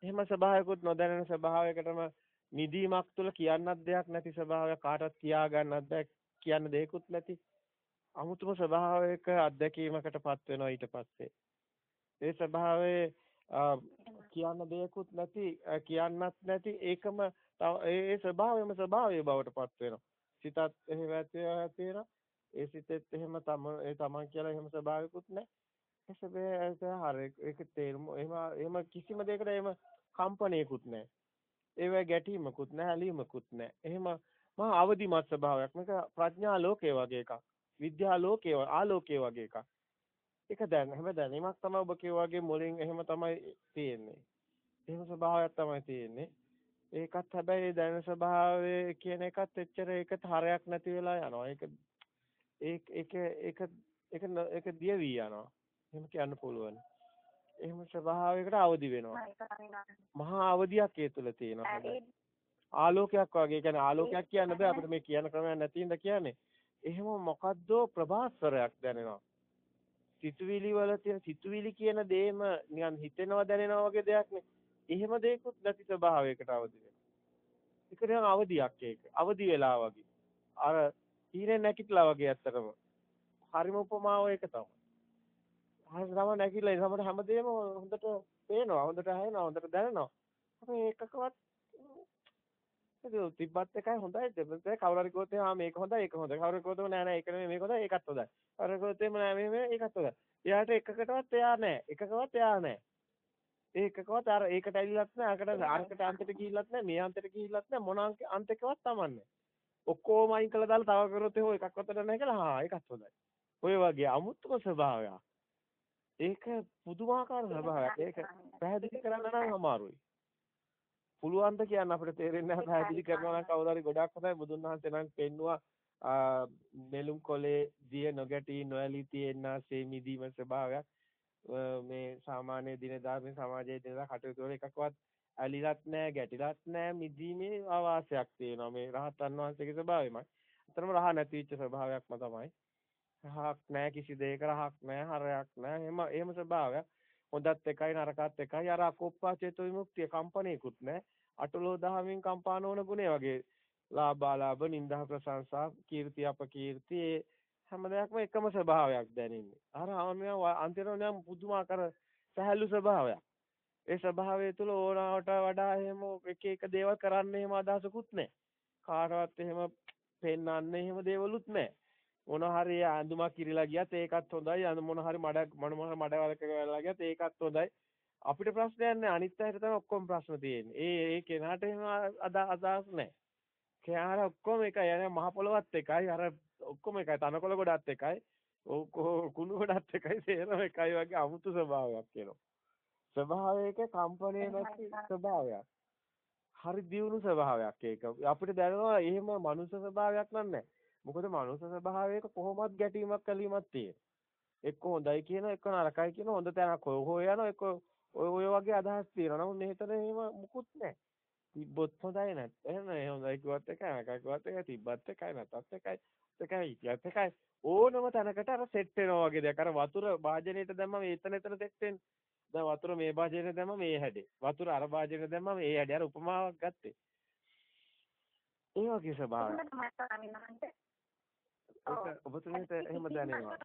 එහෙම ස්වභාවයකුත් නොදැනෙන ස්වභාවයකටම නිදීමක් තුළ කියන්නත් දෙයක් නැති ස්වභාවයක් කාටවත් කියා ගන්නත් බෑ කියන්න දෙයක්වත් නැති අමුතුම ස්වභාවයක අත්දැකීමකටපත් වෙනවා ඊට පස්සේ. ඒ ස්වභාවයේ කියන්න දෙයක්වත් නැති කියන්නත් නැති ඒකම ඒ ස්වභාවයම ස්වභාවය බවට පත් වෙනවා. සිතත් එහෙම ඇතිවෙනවා. ඒ සිතෙත් එහෙම තම ඒ තමන් කියලා එහෙම ස්වභාවිකුත් නැහැ. ඒ සබේ හරි ඒක තේරුම එහෙම එහෙම කිසිම දෙයකට එහෙම කම්පණයකුත් නැහැ. ඒවැ ගැටීමකුත් නැහැ, ඇලීමකුත් නැහැ. එහෙම මහා අවදිමත් ස්වභාවයක්. මේක ප්‍රඥා ලෝකේ වගේ එකක්. විද්‍යා ලෝකේ ආලෝකයේ වගේ එකක්. ඒක දැන් හැම දැනීමක් තමයි ඔබ කියවාගේ මුලින් එහෙම තමයි තියෙන්නේ. එහෙම ස්වභාවයක් තමයි තියෙන්නේ. ඒකත් හැබැයි දැන ස්වභාවය කියන එකත් එච්චර ඒකත් හරයක් නැති වෙලා යනවා. ඒක ඒක ඒක ඒක ඒක ඒක දිය වී යනවා. එහෙම කියන්න පුළුවන්. එහෙම ස්වභාවයකට අවදි වෙනවා. මහා අවදියක් ඒ තුල තියෙනවා. ආලෝකයක් වගේ කියන්නේ ආලෝකයක් කියන්න බෑ අපිට මේ කියන ක්‍රමයක් නැතිඳ කියන්නේ. එහෙම මොකද්දෝ ප්‍රභාස්වරයක් දැනෙනවා. සිතුවිලි වල තියෙන සිතුවිලි කියන දේම නිකන් හිතෙනවා දැනෙනවා වගේ දෙයක් නේ. එහෙම දෙයක්වත් නැති ස්වභාවයකට අවදි වෙනවා. ඒක නිකන් අවදියක් ඒක. අවදි වෙලා වගේ. අර තීරේ නැකිట్లా වගේ ඇත්තටම. හරිම උපමාව ඒක තමයි. හරිම තමයි නැකිලා ඒ සමහර හැමදේම හොඳට පේනවා, හොඳට ඇහෙනවා, හොඳට දැනෙනවා. හැබැයි ඒකකවත් ඒක තිබ්බත් එකයි හොඳයි. දෙබත් කවුරු හරි කිව්වොත් ආ මේක හොඳයි ඒක හොඳයි. කවුරු කිව්වොත් නෑ නෑ ඒක නෙමෙයි මේක හොඳයි ඒකත් හොඳයි. කවුරු කිව්වොත් එහෙම නෑ මේ මේ ඒකත් හොඳයි. එයාට එකකටවත් එයා නෑ. එකකවත් එයා නෑ. ඒකකවත් අර ඒකට ඇවිලත් නෑ අරකට අරකට අන්තයට ගිහිල්ලත් නෑ මේ අන්තයට ගිහිල්ලත් නෑ මොන අන්තයකවත් තමන්නේ. ඔක්කොම අයින් කළා දාලා තව කරොත් එහෙම එකක්වත් නැහැ කියලා හා ඒකත් හොඳයි. ඔය වගේ අමුතුම ස්වභාවයක්. ඒක පුදුමාකාර ස්වභාවයක්. ඒක පැහැදිලි කරන්න නම් අමාරුයි පුළුවන් ද කියන්න අපිට තේරෙන්නේ නැහැ පැහැදිලි කරනවා නම් කවුරු හරි ගොඩක් හොඳයි බුදුන් වහන්සේ නම් පෙන්නවා නෙළුම් කොලේ දිය නොගැටි නොඇලී තියෙනාසේ මිදීම ස්වභාවයක් මේ සාමාන්‍ය දිනදා මේ සමාජයේ දිනදා කටයුතු වල එකකවත් ඇලිලත් නැහැ ගැටිලත් නැහැ මිදීමේ ආවාසයක් තියෙනවා මේ රහතන් වහන්සේගේ ස්වභාවයමයි. අතරම රහ නැතිවෙච්ච ස්වභාවයක්ම තමයි. රහක් නැහැ කිසි දෙයක රහක් නැහැ හරයක් නැහැ. එහෙම එහෙම ස්වභාවයක්. හොඳත් එකයි නරකත් එකයි. අර අකෝප්පා චේතෝ විමුක්තිය කම්පණේකුත් නැහැ අටලෝ දහමින් කම්පා නොවන ගුණය වගේ ලාභාලාභ නිന്ദා ප්‍රශංසා කීර්ති අපකීර්ති හැම දෙයක්ම එකම ස්වභාවයක් දැනෙන්නේ. අර අන්තිමට නම් පුදුමාකාර සහැල්ලු ස්වභාවයක්. ඒ ස්වභාවය තුළ ඕනාවට වඩා එහෙම එක එක දේවල් කරන්න එහෙම අදහසකුත් නැහැ කාටවත් එහෙම පෙන්වන්න එහෙම දේවලුත් නැහැ මොන හරි ඇඳුමක් කිරිලා ගියත් ඒකත් හොඳයි. මොන හරි මඩ මොන මඩවලක වෙලා ගියත් ඒකත් හොඳයි. අපිට ප්‍රශ්නයක් නැහැ. අනිත් අයට තමයි ඔක්කොම ප්‍රශ්න තියෙන්නේ. ඒ ඒ කෙනාට එහෙම අදහස් නැහැ. කෙනාට ඔක්කොම එකයි. අර මහ පොළවත් එකයි. අර ඔක්කොම එකයි. තනකොළ ගොඩත් එකයි. කුණු ගොඩත් එකයි. සේරම එකයි වගේ අමුතු ස්වභාවයක් එනවා. ස්වභාවයක කම්පණය නැති ස්වභාවයක්. හරි දියුණු ස්වභාවයක් ඒක. අපිට දැනෙනවා එහෙම මනුෂ්‍ය ස්වභාවයක් නෑ මොකද මනුස්ස ස්වභාවයක කොහොමත් ගැටීමක් කැලීමක් තියෙන. එක්ක හොඳයි කියන එක්ක නරකයි කියන හොඳ තැනක් හොය හොය යනවා එක්ක ඔය ඔය වගේ අදහස් තියෙනවා. නමුත් මෙහෙතන එහෙම මුකුත් නැහැ. තිබ්බොත් හොඳයි නැත්. එහෙම හොඳයි කිව්වත් එකයි නරකයි කිව්වත් එකයි තිබ්බත් එකයි නැතත් එකයි. එකයි හිටියත් එකයි. ඕනම තැනකට අර සෙට් වෙනවා වගේ දෙයක්. අර වතුර භාජනයේට දැම්මම එතන එතන සෙට් වෙන්නේ. දැන් වතුර මේ භාජනයට දැම්මම මේ හැඩේ. වතුර අර භාජනයට දැම්මම මේ හැඩේ. අර උපමාවක් ගත්තේ. ඒ වගේ ස්වභාවයක්. ඒක ඔබතුමීට එහෙම දැනෙනවා.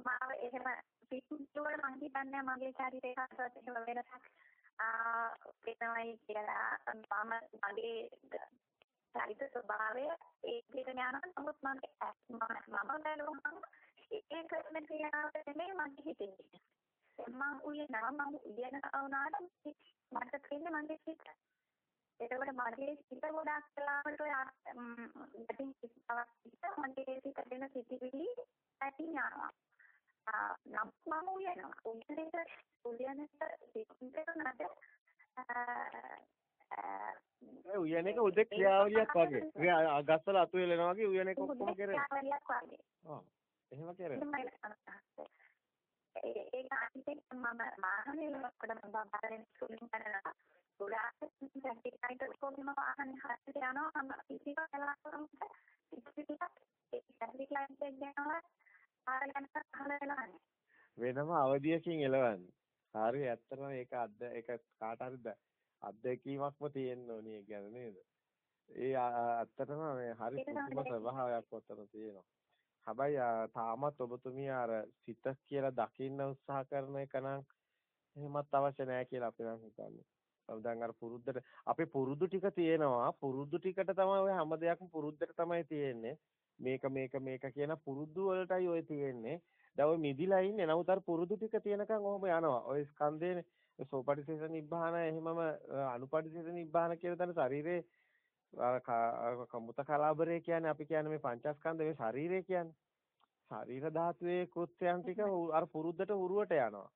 මාව එහෙම පිටුවල මං හිතන්නේ මගේ ශරීරේ කාටවත් එහෙම වෙනසක් ආ වෙනවයි කියලා. මම මගේ චරිත ස්වභාවය ඒ විදිහට යනවා නමුත් මම මම බලනවා ඒක කරන ක්‍රියාවට නෙමෙයි මගේ හිතෙන්නේ. මම උයනවා මම උයන වුණාට මට තේරෙන්නේ මගේ හිත එතකොට මගේ හිත ගොඩක් වෙලාවට නම් මම උයනවා. උයන එක උයන එක සිතිවිලි නැද ඒ උයන එක උදේ ක්‍රියාවලියක් වගේ. ගස්වල අතු වෙලනවා වගේ උයන එක ඔක්කොම කරේ. ක්‍රියාවලියක් වගේ. ආ එහෙම කරේ. ඒක අනිත් මම මාහනේ ලොක්කට මම බාරෙන් සුලින් කරනවා. වෙනම අවධියකින් එලවන්නේ. හරි ඇත්තටම ඒක අද්ද ඒක කාට හරිද අත්දැකීමක්ම තියෙන්න ඕනේ කියන්නේ නේද? ඒ ඇත්තටම මේ හරි පුදුම ස්වභාවයක් ඔතන තියෙනවා. හැබැයි තාමත් ඔබතුමිය අර සිත කියලා දකින්න උත්සාහ කරන එක නම් එහෙමත් අවශ්‍ය නැහැ කියලා අපි නම් හිතන්නේ. දැන් අර පුරුද්දට අපේ පුරුදු ටික තියෙනවා පුරුදු ටිකට තමයි ඔය හැම දෙයක්ම පුරුද්දට තමයි තියෙන්නේ මේක මේක මේක කියන පුරුදු වලටයි ඔය තියෙන්නේ දැන් ඔය මිදිලා ඉන්නේ නමුත් අර පුරුදු ටික තියෙනකන් ඔහොම යනවා ඔය ස්කන්ධේ සෝපටිසේස නිබ්බාන එහෙමම අනුපටිසේස නිබ්බාන කියන තැන ශරීරේ කමුත කලාබරේ කියන්නේ අපි කියන්නේ මේ පංචස්කන්ධ මේ ශරීරය කියන්නේ ශරීර ධාතුවේ කෘත්‍යයන් ටික අර පුරුද්දට උරුවට යනවා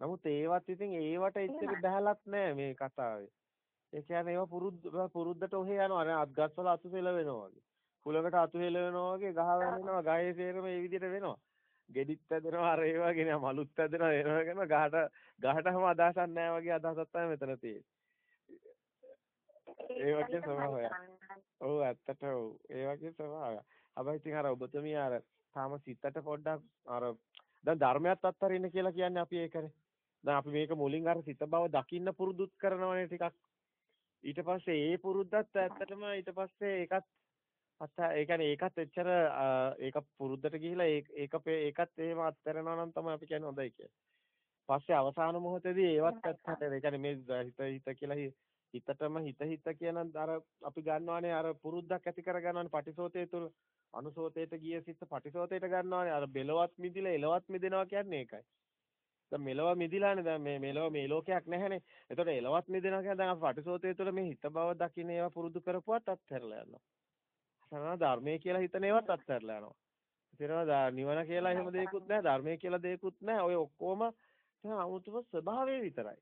නමුත් ඒවත් ඉතින් ඒවට එච්චර බහැලක් නැහැ මේ කතාවේ. ඒ කියන්නේ ඒවා පුරුද්ද පුරුද්දට ඔහේ යනවා නේ අත්ගස්වල අතු සෙල වෙනවා වගේ. කුලකට අතු හෙල වෙනවා වගේ ගහ වෙනවා ගහේ සේරම මේ විදිහට වෙනවා. ගෙඩිත් ඇදෙනවා අර ඒ වගේ නේ මලුත් ඇදෙනවා එනවාගෙන ගහට ගහටම අදහසක් නැහැ වගේ අදහසක් තමයි මෙතන තියෙන්නේ. ඒ වගේ ස්වභාවයක්. ඔව් ඇත්තට ඔව්. ඒ වගේ ස්වභාවයක්. හැබැයි ඉතින් අර ඔබතුමිය අර තාම සිතට පොඩ්ඩක් අර දැන් ධර්මයක් අත්හරින්න කියලා කියන්නේ අපි ඒකනේ. දැන් අපි මේක මුලින් අර සිත බව දකින්න පුරුදුත් කරනවනේ ටිකක්. ඊට පස්සේ ඒ පුරුද්දත් ඇත්තටම ඊට පස්සේ ඒකත් අත්ත ඒ කියන්නේ ඒකත් එච්චර ඒක පුරුද්දට ගිහිලා ඒක ඒකත් එහෙම අත්හැරනවා නම් තමයි අපි කියන්නේ හොඳයි කියලා. පස්සේ අවසාන මොහොතේදී ඒවත් අත්හැර ඒ කියන්නේ මේ හිත හිත කියලා හිතටම හිත හිත කියන අර අපි ගන්නවානේ අර පුරුද්දක් ඇති කර ගන්නවානේ පටිසෝතේ තුල අනුසෝතේට ගිය සිත පටිසෝතේට ගන්නවානේ අර බෙලවත් මිදිලා එලවත් මිදෙනවා කියන්නේ ඒකයි. දැන් මෙලව මිදිලානේ දැන් මේ මෙලව මේ ලෝකයක් නැහැනේ. එතකොට එලවත් මිදෙනවා කියන්නේ දැන් අපි පටිසෝතේ තුළ මේ හිත බව දකින්න ඒවා පුරුදු කරපුවත් අත්හැරලා යනවා. සරණ ධර්මයේ කියලා හිතන ඒවත් අත්හැරලා යනවා. ඉතින්වා නිවන කියලා එහෙම දෙයක්වත් නැහැ. ධර්මයේ කියලා දෙයක්වත් නැහැ. ඔය ඔක්කොම අමුතුම ස්වභාවය විතරයි.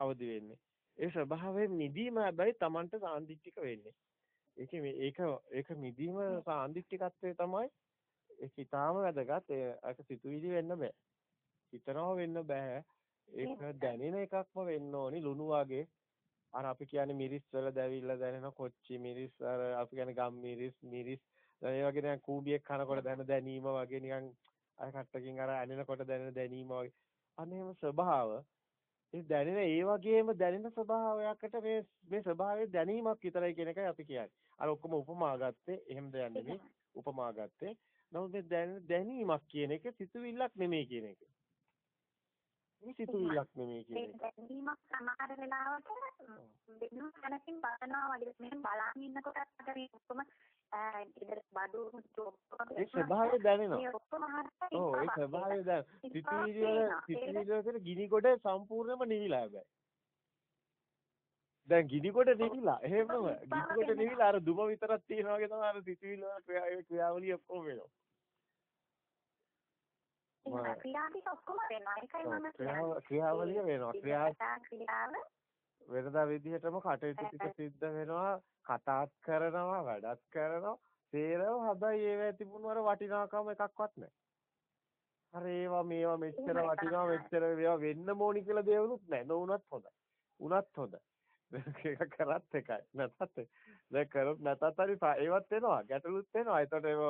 අවදි වෙන්නේ. ඒ ස්වභාවයෙන් මිදීම හැබැයි Tamanට සාන්දිටික වෙන්නේ. ඒකේ මේ ඒක ඒක මිදීම සාන්දිටිකත්වයේ තමයි ඒක ඊටාම වැදගත්. ඒක සිතුවිලි වෙන්න බෑ. හිතනවා වෙන්න බෑ. ඒක දැනෙන එකක්ම වෙන්න ඕනි ලුණු වගේ. අර අපි කියන්නේ මිරිස් වල දැවිල්ල දැනෙන කොච්චි මිරිස් අර අපි කියන්නේ ගම් මිරිස් මිරිස් ඒ වගේ දැන් කූඹියක් කනකොට දැන දැනීම වගේ නිකන් අර කට්ටකින් අර ඇනෙනකොට දැනෙන දැනීම වගේ අනේම ස්වභාව ඒ දැනෙන ඒ වගේම දැනෙන ස්වභාවයකට මේ මේ ස්වභාවයේ දැනීමක් විතරයි කියන එකයි අපි කියන්නේ. අර ඔක්කොම උපමා ගත්තේ එහෙම දෙයක් නෙමෙයි. උපමා ගත්තේ. නමුත් මේ දැනීමක් කියන එක සිතුවිල්ලක් නෙමෙයි කියන එක. මේ සිතුවිල්ලක් නෙමෙයි කියන එක. දැනීමක් සමහර වෙලාවට වෙන තැනකින් බලනවා වගේ මෙහෙම බලන් ඉන්නකොට අර ඔක්කොම ඉතින් බඩු ඒ ස්වභාවය දැනෙනවා. ඔව් ඒ ස්වභාවය දැන. සිතුවිලි වල සිතුවිලි වල ගිනි කොට සම්පූර්ණයෙන්ම නිවිලා හැබැයි. දැන් ගිනි කොට නිවිලා එහෙමම ගිනි කොට නිවිලා අර දුම විතරක් තියෙනවා වගේ තමයි අර සිතුවිලි වල ක්‍රියාවලිය ඔක්කොම වෙනවා. ක්‍රියාටික ඔක්කොම වෙනවා. ඒකයි මම ක්‍රියාවලිය වෙනවා. ක්‍රියාව වෙනදා විදිහටම කටයුතු ටික සිද්ධ වෙනවා. කතාත් කරනවා, වැඩත් කරනවා. තේරෙව හැබැයි ඒවැ තිබුණු අර වටිනාකම එකක්වත් නැහැ. අර ඒවා මේවා මෙච්චර වටිනවා මෙච්චර මේවා වෙන්න ඕනි කියලා දේවලුත් නැහැ. නොඋනත් හොඳයි. උනත් හොඳයි. ඒක කරත් එකයි. නැතත් දැන් කරොත් නැතත් හරි ඒවත් එනවා. ගැටලුත් එනවා. ඒතකොට ඒව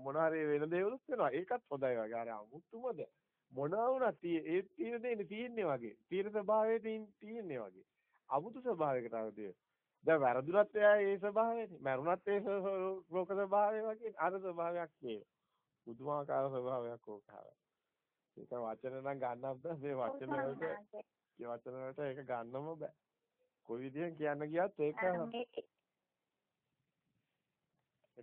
මොන හරි වෙන දේවලුත් වෙනවා. ඒකත් හොඳයි වගේ. අර අමුතුමද මොනවා වුණත් ඒ තියෙන දේ තියෙන්නේ වගේ. තියෙන ස්වභාවයේ තියෙන්නේ වගේ. අමුතු ස්වභාවයකට අවදී දැන් වැරදුනත් එයා ඒ ස්වභාවයනේ. මරුණත් ඒ ලෝක ස්වභාවය වගේ අර ස්වභාවයක් නේ. පුදුමාකාර ස්වභාවයක් ඕකාව. ඒක වචන නම් ගන්නත් බෑ. මේ වචන වලට ඒ වචන වලට ඒක ගන්නම බෑ. කොයි විදිහෙන් කියන්න ගියත් ඒක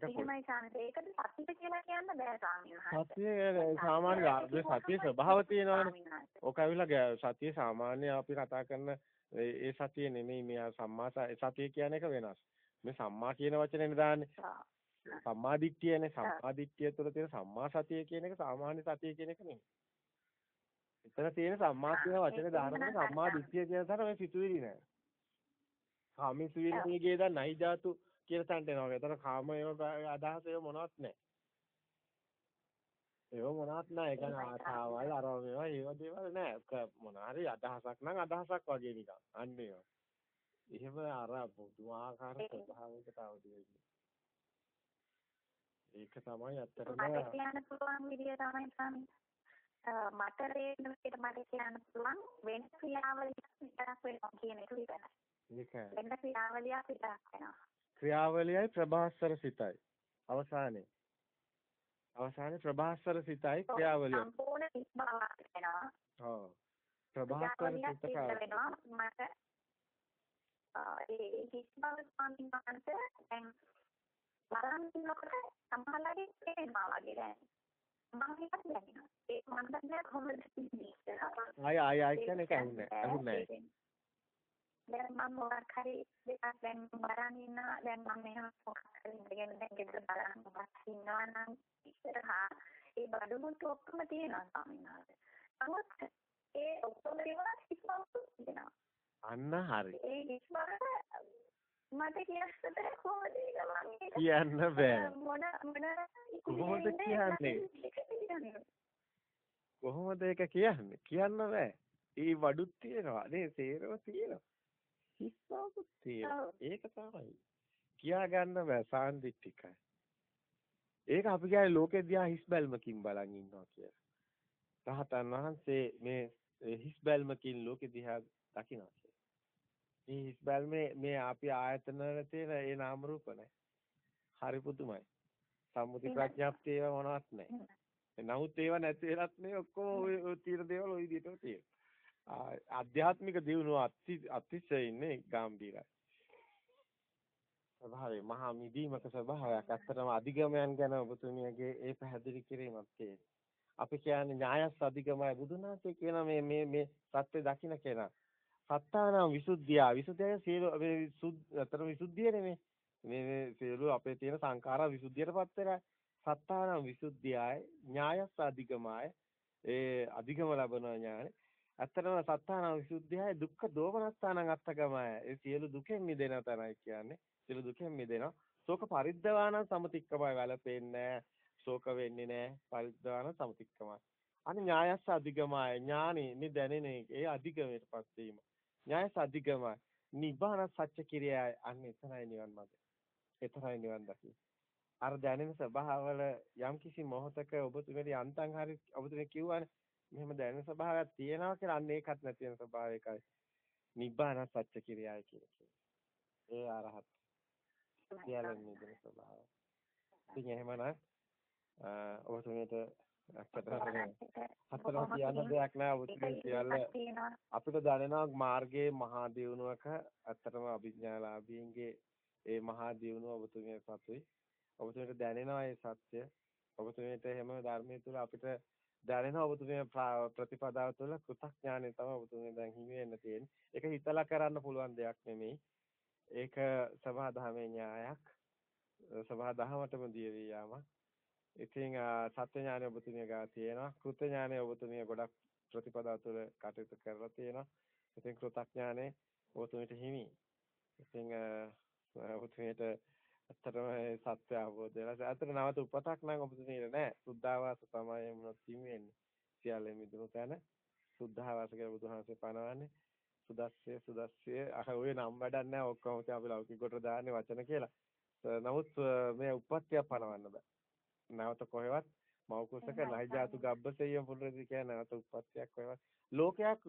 එහෙමයි සාමිත ඒකද සත්‍ය කියලා කියන්න බෑ ස්වාමීන් වහන්සේ. සත්‍ය සාමාන්‍ය සත්‍ය ස්වභාව තියෙනවානේ. ඕක ඇවිල්ලා සත්‍ය සාමාන්‍ය අපි කතා කරන ඒ සත්‍ය නෙමෙයි මේ සම්මා සත්‍ය කියන එක වෙනස්. මේ සම්මා කියන වචනේ දාන්නේ. සම්මා දිට්ඨියනේ සම්මා දිට්ඨිය තුළ තියෙන සම්මා සතිය කියන එක සාමාන්‍ය සතිය කියන එක නෙමෙයි. එතන තියෙන සම්මා කියන වචනේ දානකොට සම්මා දිට්ඨිය කියන තරම මේ සිතුවිලි නෑ. කාමීසු විනීගේ දා නයි ධාතු කියලා තන්ට එනවා. ඒතර කාම ඒව අදහස ඒව මොනවත් නැහැ. ඒව මොනවත් නැහැ. ඒ කියන්නේ ආසාවල් අර මේවා ඒව දේවල් නැහැ. මොන හරි අදහසක් නම් අදහසක් වගේ නිකන්. අන්න ඒවා. එහෙම අර පුදුමාකාර ස්වභාවයකට අවදි. ඒක තමයි ඇත්තටම මට කියන්න පුළුවන් විදිය තමයි ස්වාමී. මට රේන විදියට මට කියන්න පුළුවන් වෙන ක්‍රියාවලියක් විතරක් වෙනවා කියන එක විතරයි. ඒකයි. වෙන ක්‍රියාවලියක් විතරක් වෙනවා. ක්‍රියාවලියයි ප්‍රභාස්වර සිතයි. අවසානයේ. අවසානයේ ප්‍රභාස්වර සිතයි ක්‍රියාවලිය. සම්පූර්ණ ඉස්බාවක් වෙනවා. ඔව්. ප්‍රභාස්වර සිත වෙනවා මට ඒ ඉස්බාව ස්වාමීන් වහන්සේ දැන් බලන් ඉන්නකොට සමහරවිට පේනවා වගේ දැන්. මම හිතක් දැනෙනවා. ඒ මම දන්නේ කොහොමද තින්නේ. ආය ආය කියන්නේ ඒක ඇහුන්නේ. දැන් මම මොකක් හරි දෙකක් දැන් බලන් ඉන්න දැන් මම මෙහෙම මොකක් හරි ඉඳගෙන දැන් ගෙදර බලන් මොකක් ඉන්නවා නම් ඉස්සරහා ඒ බඩමුට්ටු ඔක්කොම තියෙනවා ස්වාමීන් වහන්සේ. නමුත් ඒ ඔක්කොම දේවල් ඉස්මතු වෙනවා. අන්න හරි. ඒ ඉස්මතු මට කියන්නද කොහොමද කියන්න බෑ. මොන මොන කොහොමද කියන්නේ? කොහොමද ඒක කියන්නේ? කියන්න බෑ. ඒ වඩුත් තියෙනවා. නේ සේරම තියෙනවා. හිස්සාවකුත් තියෙනවා. ඒක තමයි. කියා ගන්න බෑ සාන්දිටිකයි. ඒක අපි කියන්නේ ලෝකෙ දිහා හිස් බැල්මකින් බලන් ඉන්නවා කියලා. රහතන් වහන්සේ මේ හිස් බැල්මකින් ලෝකෙ දිහා දකිනවා කියලා. මේ හිස් බැල්මේ මේ අපි ආයතන වල තියෙන ඒ නාම රූප නැහැ. හරි පුදුමයි. සම්මුති ප්‍රඥාප්තිය මොනවත් නැහැ. නමුත් ඒවා නැති වෙලත් නේ ඔක්කොම ඔය තියෙන දේවල් ඔය විදිහටම තියෙනවා. ආධ්‍යාත්මික දියුණුව අති අතිශයින්නේ ගැඹීරයි. ස්වභාවය මහා මිදීමක ස්වභාවයක්. ඇත්තටම අධිගමයන් ගැන ඔබතුමියගේ ඒ පැහැදිලි කිරීමක් තියෙනවා. අපි කියන්නේ ඥායස් අධිගමයි බුදුන් වහන්සේ කියන මේ මේ මේ සත්‍ය දකින්න කෙනා. සත්තානම් විසුද්ධිය. විසුද්ධිය සියලු මේ අතර විසුද්ධිය නෙමෙයි. මේ මේ සියලු අපේ තියෙන සංඛාර විසුද්ධියටපත් වෙලා සත්තානම් විසුද්ධියයි ඥායස් අධිගමයි ඒ අධිගම ලබන ඥානෙ ඇත්තටම සත්තානම් විසුද්ධියයි දුක්ඛ දෝමනස්ථානං අත්තගමයි ඒ සියලු දුකෙන් මිදෙන තරයි කියන්නේ සියලු දුකෙන් මිදෙනවා. ශෝක පරිද්දවාන සමතික්කමයි වැළපෙන්නේ ශෝක වෙන්නේ නැහැ. පරිද්දවාන සමතික්කමයි. අනේ ඥායස්ස අධිගමයි ඥානෙ මේ දැනෙන ඒ අධිගමයටපත් වීම. ඥායස්ස අධිගමයි නිබ්බාන සත්‍ය කිරියයි අන්න එතරයි නිවන් මාර්ගය. එතරයි නිවන් දකින්නේ. අර දැනෙන ස්වභාවවල යම් කිසි මොහතක ඔබතුමේ යන්තම් හරි ඔබතුමේ කියවනේ මෙහෙම දැනෙන ස්වභාවයක් තියෙනවා කියලා අන්න ඒකත් නැති වෙන ස්වභාවයකයි නිබ්බාන සත්‍ය කිරියයි කියලා. ඒ අරහත් සියල්ලම නිදන ස්වභාවය. ඉතින් එහෙමනම් ඔබතුමීට ඇත්තටම හතරම කියන්න දෙයක් නෑ ඔබතුමී සියල්ල අපිට දැනෙනවා මාර්ගයේ මහා දියුණුවක ඇත්තටම අභිඥාලාභීන්ගේ ඒ මහා දියුණුව ඔබතුමී සතුයි. ඔබතුමීට දැනෙනවා ඒ සත්‍ය. ඔබතුමීට එහෙම ධර්මයේ තුල අපිට දැනෙනවා ඔබතුමී ප්‍රතිපදාව තුළ කෘතඥානෙ තමයි ඔබතුමී දැන් හිමි වෙන්න තියෙන්නේ. ඒක හිතලා කරන්න පුළුවන් දෙයක් නෙමෙයි. ඒක සබහා දහමේ න්‍යායක්. සබහා දහමටම දියවී යාමක්. ඉතින් සත්‍ය ඥානය ඔබතුමිය ගාව තියෙනවා. කෘත ඥානය ඔබතුමිය ගොඩක් ප්‍රතිපදා තුළ කටයුතු කරලා තියෙනවා. ඉතින් කෘතඥානේ ඔබතුමියට හිමි. ඉතින් ඔබතුමියට ඇත්තටම සත්‍ය අවබෝධ වෙලා ඇත්තට නැවත උපතක් නම් ඔබතුමියට නෑ. සුද්ධාවාස තමයි මොනවද හිමි වෙන්නේ. සියල්ල මිදුණු තැන සුද්ධාවාස කියලා බුදුහාමසේ පනවන්නේ. සුදස්සිය සුදස්සිය අහ ඔය නම් වැඩක් නැහැ ඔක්කොම අපි ලෞකික කොට දාන්නේ වචන කියලා. නමුත් මේ උප්පත්තිය පනවන්න බෑ. නැවත කොහෙවත් මෞකුසක නයිජාතු ගබ්බසෙය පුරුදු කියන නැවත උප්පත්තියක් කොහෙවත් ලෝකයක්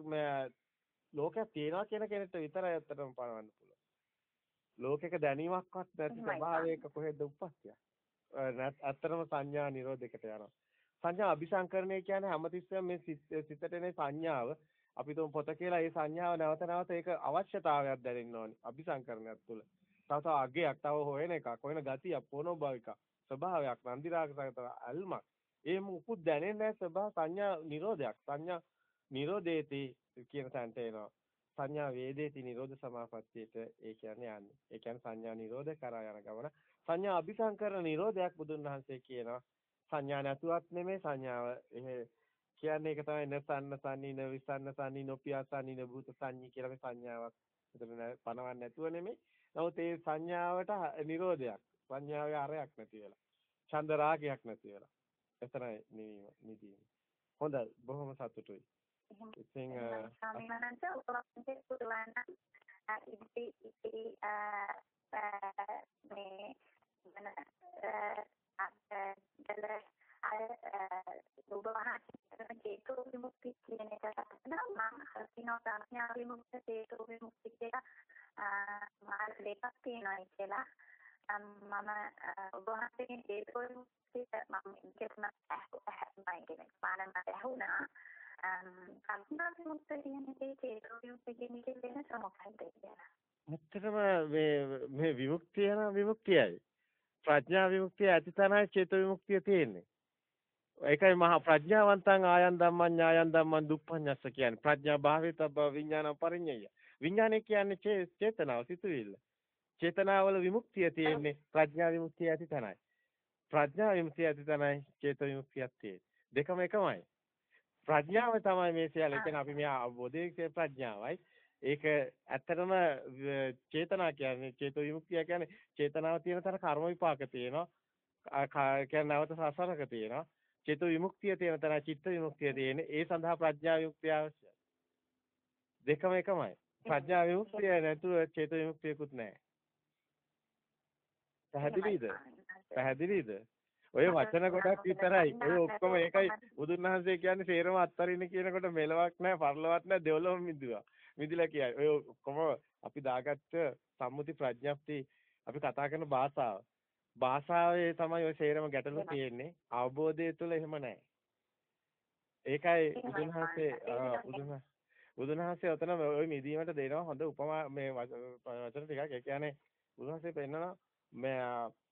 ලෝකයක් තියනවා කියන කෙනෙක්ට විතරයි ඇත්තටම පනවන්න පුළුවන්. ලෝකයක දැනීමක්වත් නැති ස්වභාවයක කොහෙද උප්පත්තිය? ඇත්තටම සංඥා නිරෝධයකට යනවා. සංඥා අபிසංකරණය කියන්නේ හැමතිස්සෙම මේ සිතට එන සංඥාව අපි තුන් පොත කියලා ඒ සංඥාව නැවත නැවත ඒක අවශ්‍යතාවයක් දැනෙන්න ඕනේ අபிසංකරණයක් තුළ. තව තව අගයක් තව හොයන එකක් හොයන ගතියක් පොනෝභාවික ස්වභාවයක් නන්දිරාගසගත අල්මක්. ඒ මුකුත් දැනෙන්නේ නැහැ ස්වභාව සංඥා නිරෝධයක්. සංඥා නිරෝධේති කියන තැනට එනවා. සංඥා වේදේති නිරෝධ සමාපත්තියට ඒ කියන්නේ යන්නේ. ඒ කියන්නේ සංඥා නිරෝධ කරා යන ගමන. සංඥා අபிසංකරණ නිරෝධයක් බුදුන් වහන්සේ කියනවා. සංඥා නැතුවත් නෙමෙයි සංඥාව එහෙ කියන්නේ ඒක තමයි නසන්න සන්නීන විසන්න සන්නී නොපියසන්නීන භූත සංඤී කියලා මේ සංඥාවක්. එතන පනවන්නේ නැතුව නෙමෙයි. නමුත් ඒ සංඥාවට නිරෝධයක්. සංඥාවේ අරයක් නැති වෙලා. ඡන්ද රාගයක් නැති වෙලා. එතරයි නිවීම නිදීම. හොඳයි. බොහොම සතුටුයි. ඉතින් සාමිනන්ත උපවාසයේ පුරවන්න ඉති ඉති මේ මන අර ඔබ වහන්සේ චේතෝ විමුක්ති කියන එක නම් මම හිතනවා ප්‍රඥා විමුක්ති චේතෝ චේතෝ විමුක්ති කියන එකේ වෙනස මොකක්ද කියලා ඇත්තටම මේ මේ විමුක්තිය නම් විමුක්තියයි. ප්‍රඥා විමුක්තිය ඇති තැනයි චේතෝ විමුක්තිය තියෙන්නේ. ඒකයි මහා ප්‍රඥාවන්තං ආයන් ධම්මං ඥායන් ධම්මං දුප්පඤ්ඤස්ස කියන්නේ. ප්‍රඥා භාවිතබ්බ විඥාන පරිඤ්ඤය. විඥානය කියන්නේ චේතනාව සිතුවිල්ල. චේතනාවල විමුක්තිය තියෙන්නේ ප්‍රඥා විමුක්තිය ඇති තැනයි. ප්‍රඥා විමුක්තිය ඇති තැනයි චේතෝ විමුක්තියක් තියෙන්නේ. දෙකම එකමයි. ප්‍රඥාව තමයි මේ සියල්ල එතන අපි මේ අවබෝධයේ ප්‍රඥාවයි ඒක ඇත්තටම චේතනා කියන්නේ චේතෝ විමුක්තිය කියන්නේ චේතනාව තියෙන තර කර්ම විපාක තියෙනවා කියන්නේ නැවත සසරක තියෙනවා චේතෝ විමුක්තිය තියෙන තැන චිත්ත විමුක්තිය තියෙන්නේ. ඒ සඳහා ප්‍රඥා විමුක්තිය අවශ්‍යයි. දෙකම එකමයි. ප්‍රඥා විමුක්තිය නැතුව චේතෝ විමුක්තියකුත් නැහැ. පැහැදිලිද? පැහැදිලිද? ඔය වචන කොටක් විතරයි. ඔය ඔක්කොම ඒකයි බුදුන් වහන්සේ කියන්නේ සේරම අත්තරින්න කියනකොට මෙලවක් නැහැ, පරලොවක් නැහැ, දෙවලොව මිදුවා. මිදිලා කියයි. ඔය ඔක්කොම අපි දාගත්ත සම්මුති ප්‍රඥප්ති අපි කතා කරන භාෂාව. භාෂාවේ තමයි ඔය සේරම ගැටලුව තියෙන්නේ. අවබෝධය තුළ එහෙම නැහැ. ඒකයි බුදුන් වහන්සේ බුදුන් වහන්සේ ඔතන ওই මිදීමට දෙනවා හොඳ උපමා මේ වචන ටිකක්. ඒ කියන්නේ බුදුන් වහන්සේ පෙන්නනවා මේ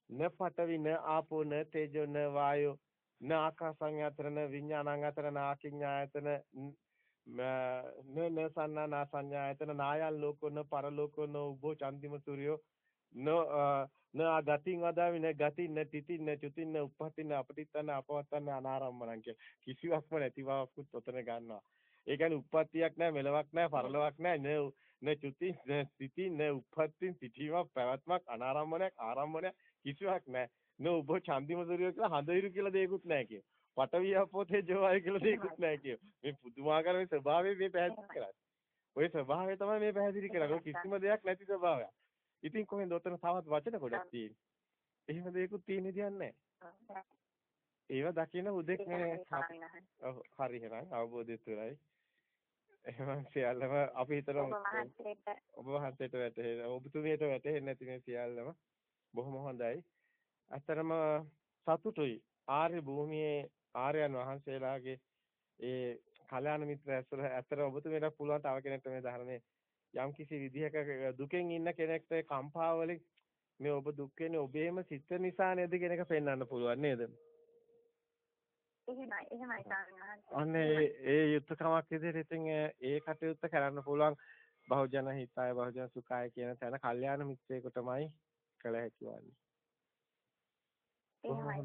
න පඨවි න ආපෝ න තේජෝ න වායෝ න ආකාසං යතර න විඥානං අතර න ආකින්ඥායතන න න සන්නා නා සංඥායතන නායල් ලෝකෝ න පරලෝකෝ න උභෝ චන්දිම සූර්යෝ න න ගතින් වදාමි න ගතින් න තිතින් න චුතින් න උප්පතින් අපටිත්තන අපවත්තන අනාරම්මණං කිය කිසිවක්ම නැති බවකුත් ඔතන ගන්නවා ඒ කියන්නේ උප්පත්තියක් නැහැ මෙලවක් නැහැ පරලොවක් නැහැ න න චුතින් න තිතින් න උප්පත්තින් සිටීමක් පැවැත්මක් අනාරම්මණයක් ආරම්මණයක් කිසිවක් නැහැ න උභ චන්දිම සූර්යෝ කියලා හඳිරු කියලා දෙයක්වත් නැහැ කිය. පටවිය පොතේ ජෝවාය කියලා දෙයක්වත් නැහැ කිය. මේ පුදුමාකාර මේ ස්වභාවය මේ පැහැදිලි කරන්නේ. ওই ස්වභාවය තමයි මේ පැහැදිලි කරන්නේ. කිසිම දෙයක් නැති ස්වභාවයක්. ඉතින් කොහෙන්ද ඔතන තවත් වචන ගොඩක් තියෙන්නේ. එහෙම දෙයක්වත් තියෙන විදියක් නැහැ. ඒව දකින උදෙක් මේ ඔව් හරි එහෙනම් අවබෝධය තුළයි. එහෙනම් සියල්ලම අපි හිතනවා ඔබ වහන්සේට වැටහෙන ඔබතුමියට වැටහෙන්නේ නැති මේ සියල්ලම බොහොම හොඳයි. අතරම සතුටුයි. ආර්ය භූමියේ ආර්යයන් වහන්සේලාගේ ඒ කල්‍යාණ මිත්‍ර ඇසුර ඇතර ඔබතුමියට පුළුවන් තව කෙනෙක්ට මේ ධර්මයේ යම්කිසි විදිහක දුකෙන් ඉන්න කෙනෙක්ට කම්පාවලින් මේ ඔබ දුක් වෙන්නේ ඔබේම සිත නිසා නේද කියන එක පෙන්වන්න පුළුවන් නේද? එහෙමයි එහෙමයි අනේ ඒ යුත්තකමක් විදිහට ඉතින් ඒ කටයුත්ත කරන්න පුළුවන් බහුජන හිතාය බහුජන සුඛාය කියන තැන කල්යාණ මිත්‍රයෙකුටමයි කළ හැකි වන්නේ. එහෙමයි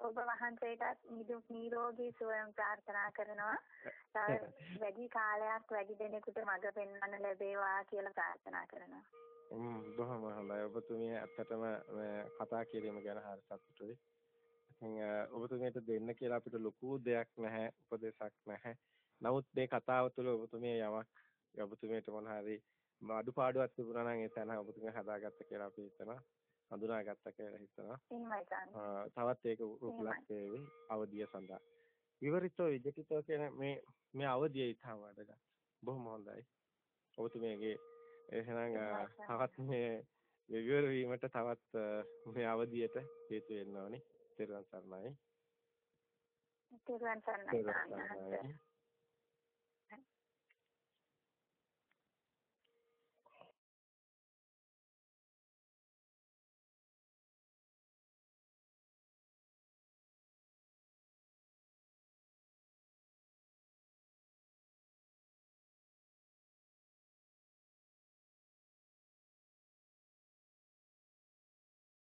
ඔබ වහන්සේටත් නිදුක් නිරෝගී සුවය ප්‍රාර්ථනා කරනවා. වැඩි කාලයක් වැඩි දෙනෙකුට මඟ පෙන්වන්න ලැබේවා කියලා ප්‍රාර්ථනා කරනවා. හ්ම් බොහොම හොඳයි. ඔබතුමිය ඇත්තටම කතා කිරීම ගැන හරි සතුටුයි. ඉතින් ඔබතුමියට දෙන්න කියලා අපිට ලොකු දෙයක් නැහැ, උපදේශක් නැහැ. නමුත් මේ කතාව තුළ ඔබතුමිය යමක් ඔබතුමියට මොන හරි අඩුපාඩුවක් තිබුණා නම් ඒ තැන ඔබතුමිය හදාගත්ත කියලා අපි හිතනවා. හඳුනාගත්ත කියලා හිතනවා. එහෙමයි තවත් ඒක උපලක් වේවි අවදිය සඳහා. විවරිතෝ විජිතෝ කියන මේ මේ අවදිය ඊටම වැඩගත්. බොහොම හොඳයි. ඔබතුමියගේ එහෙනම් තවත් මේ විවර වීමට තවත් මේ අවදියට හේතු වෙන්න ඕනේ. තෙරුවන් සරණයි. තෙරුවන් සරණයි.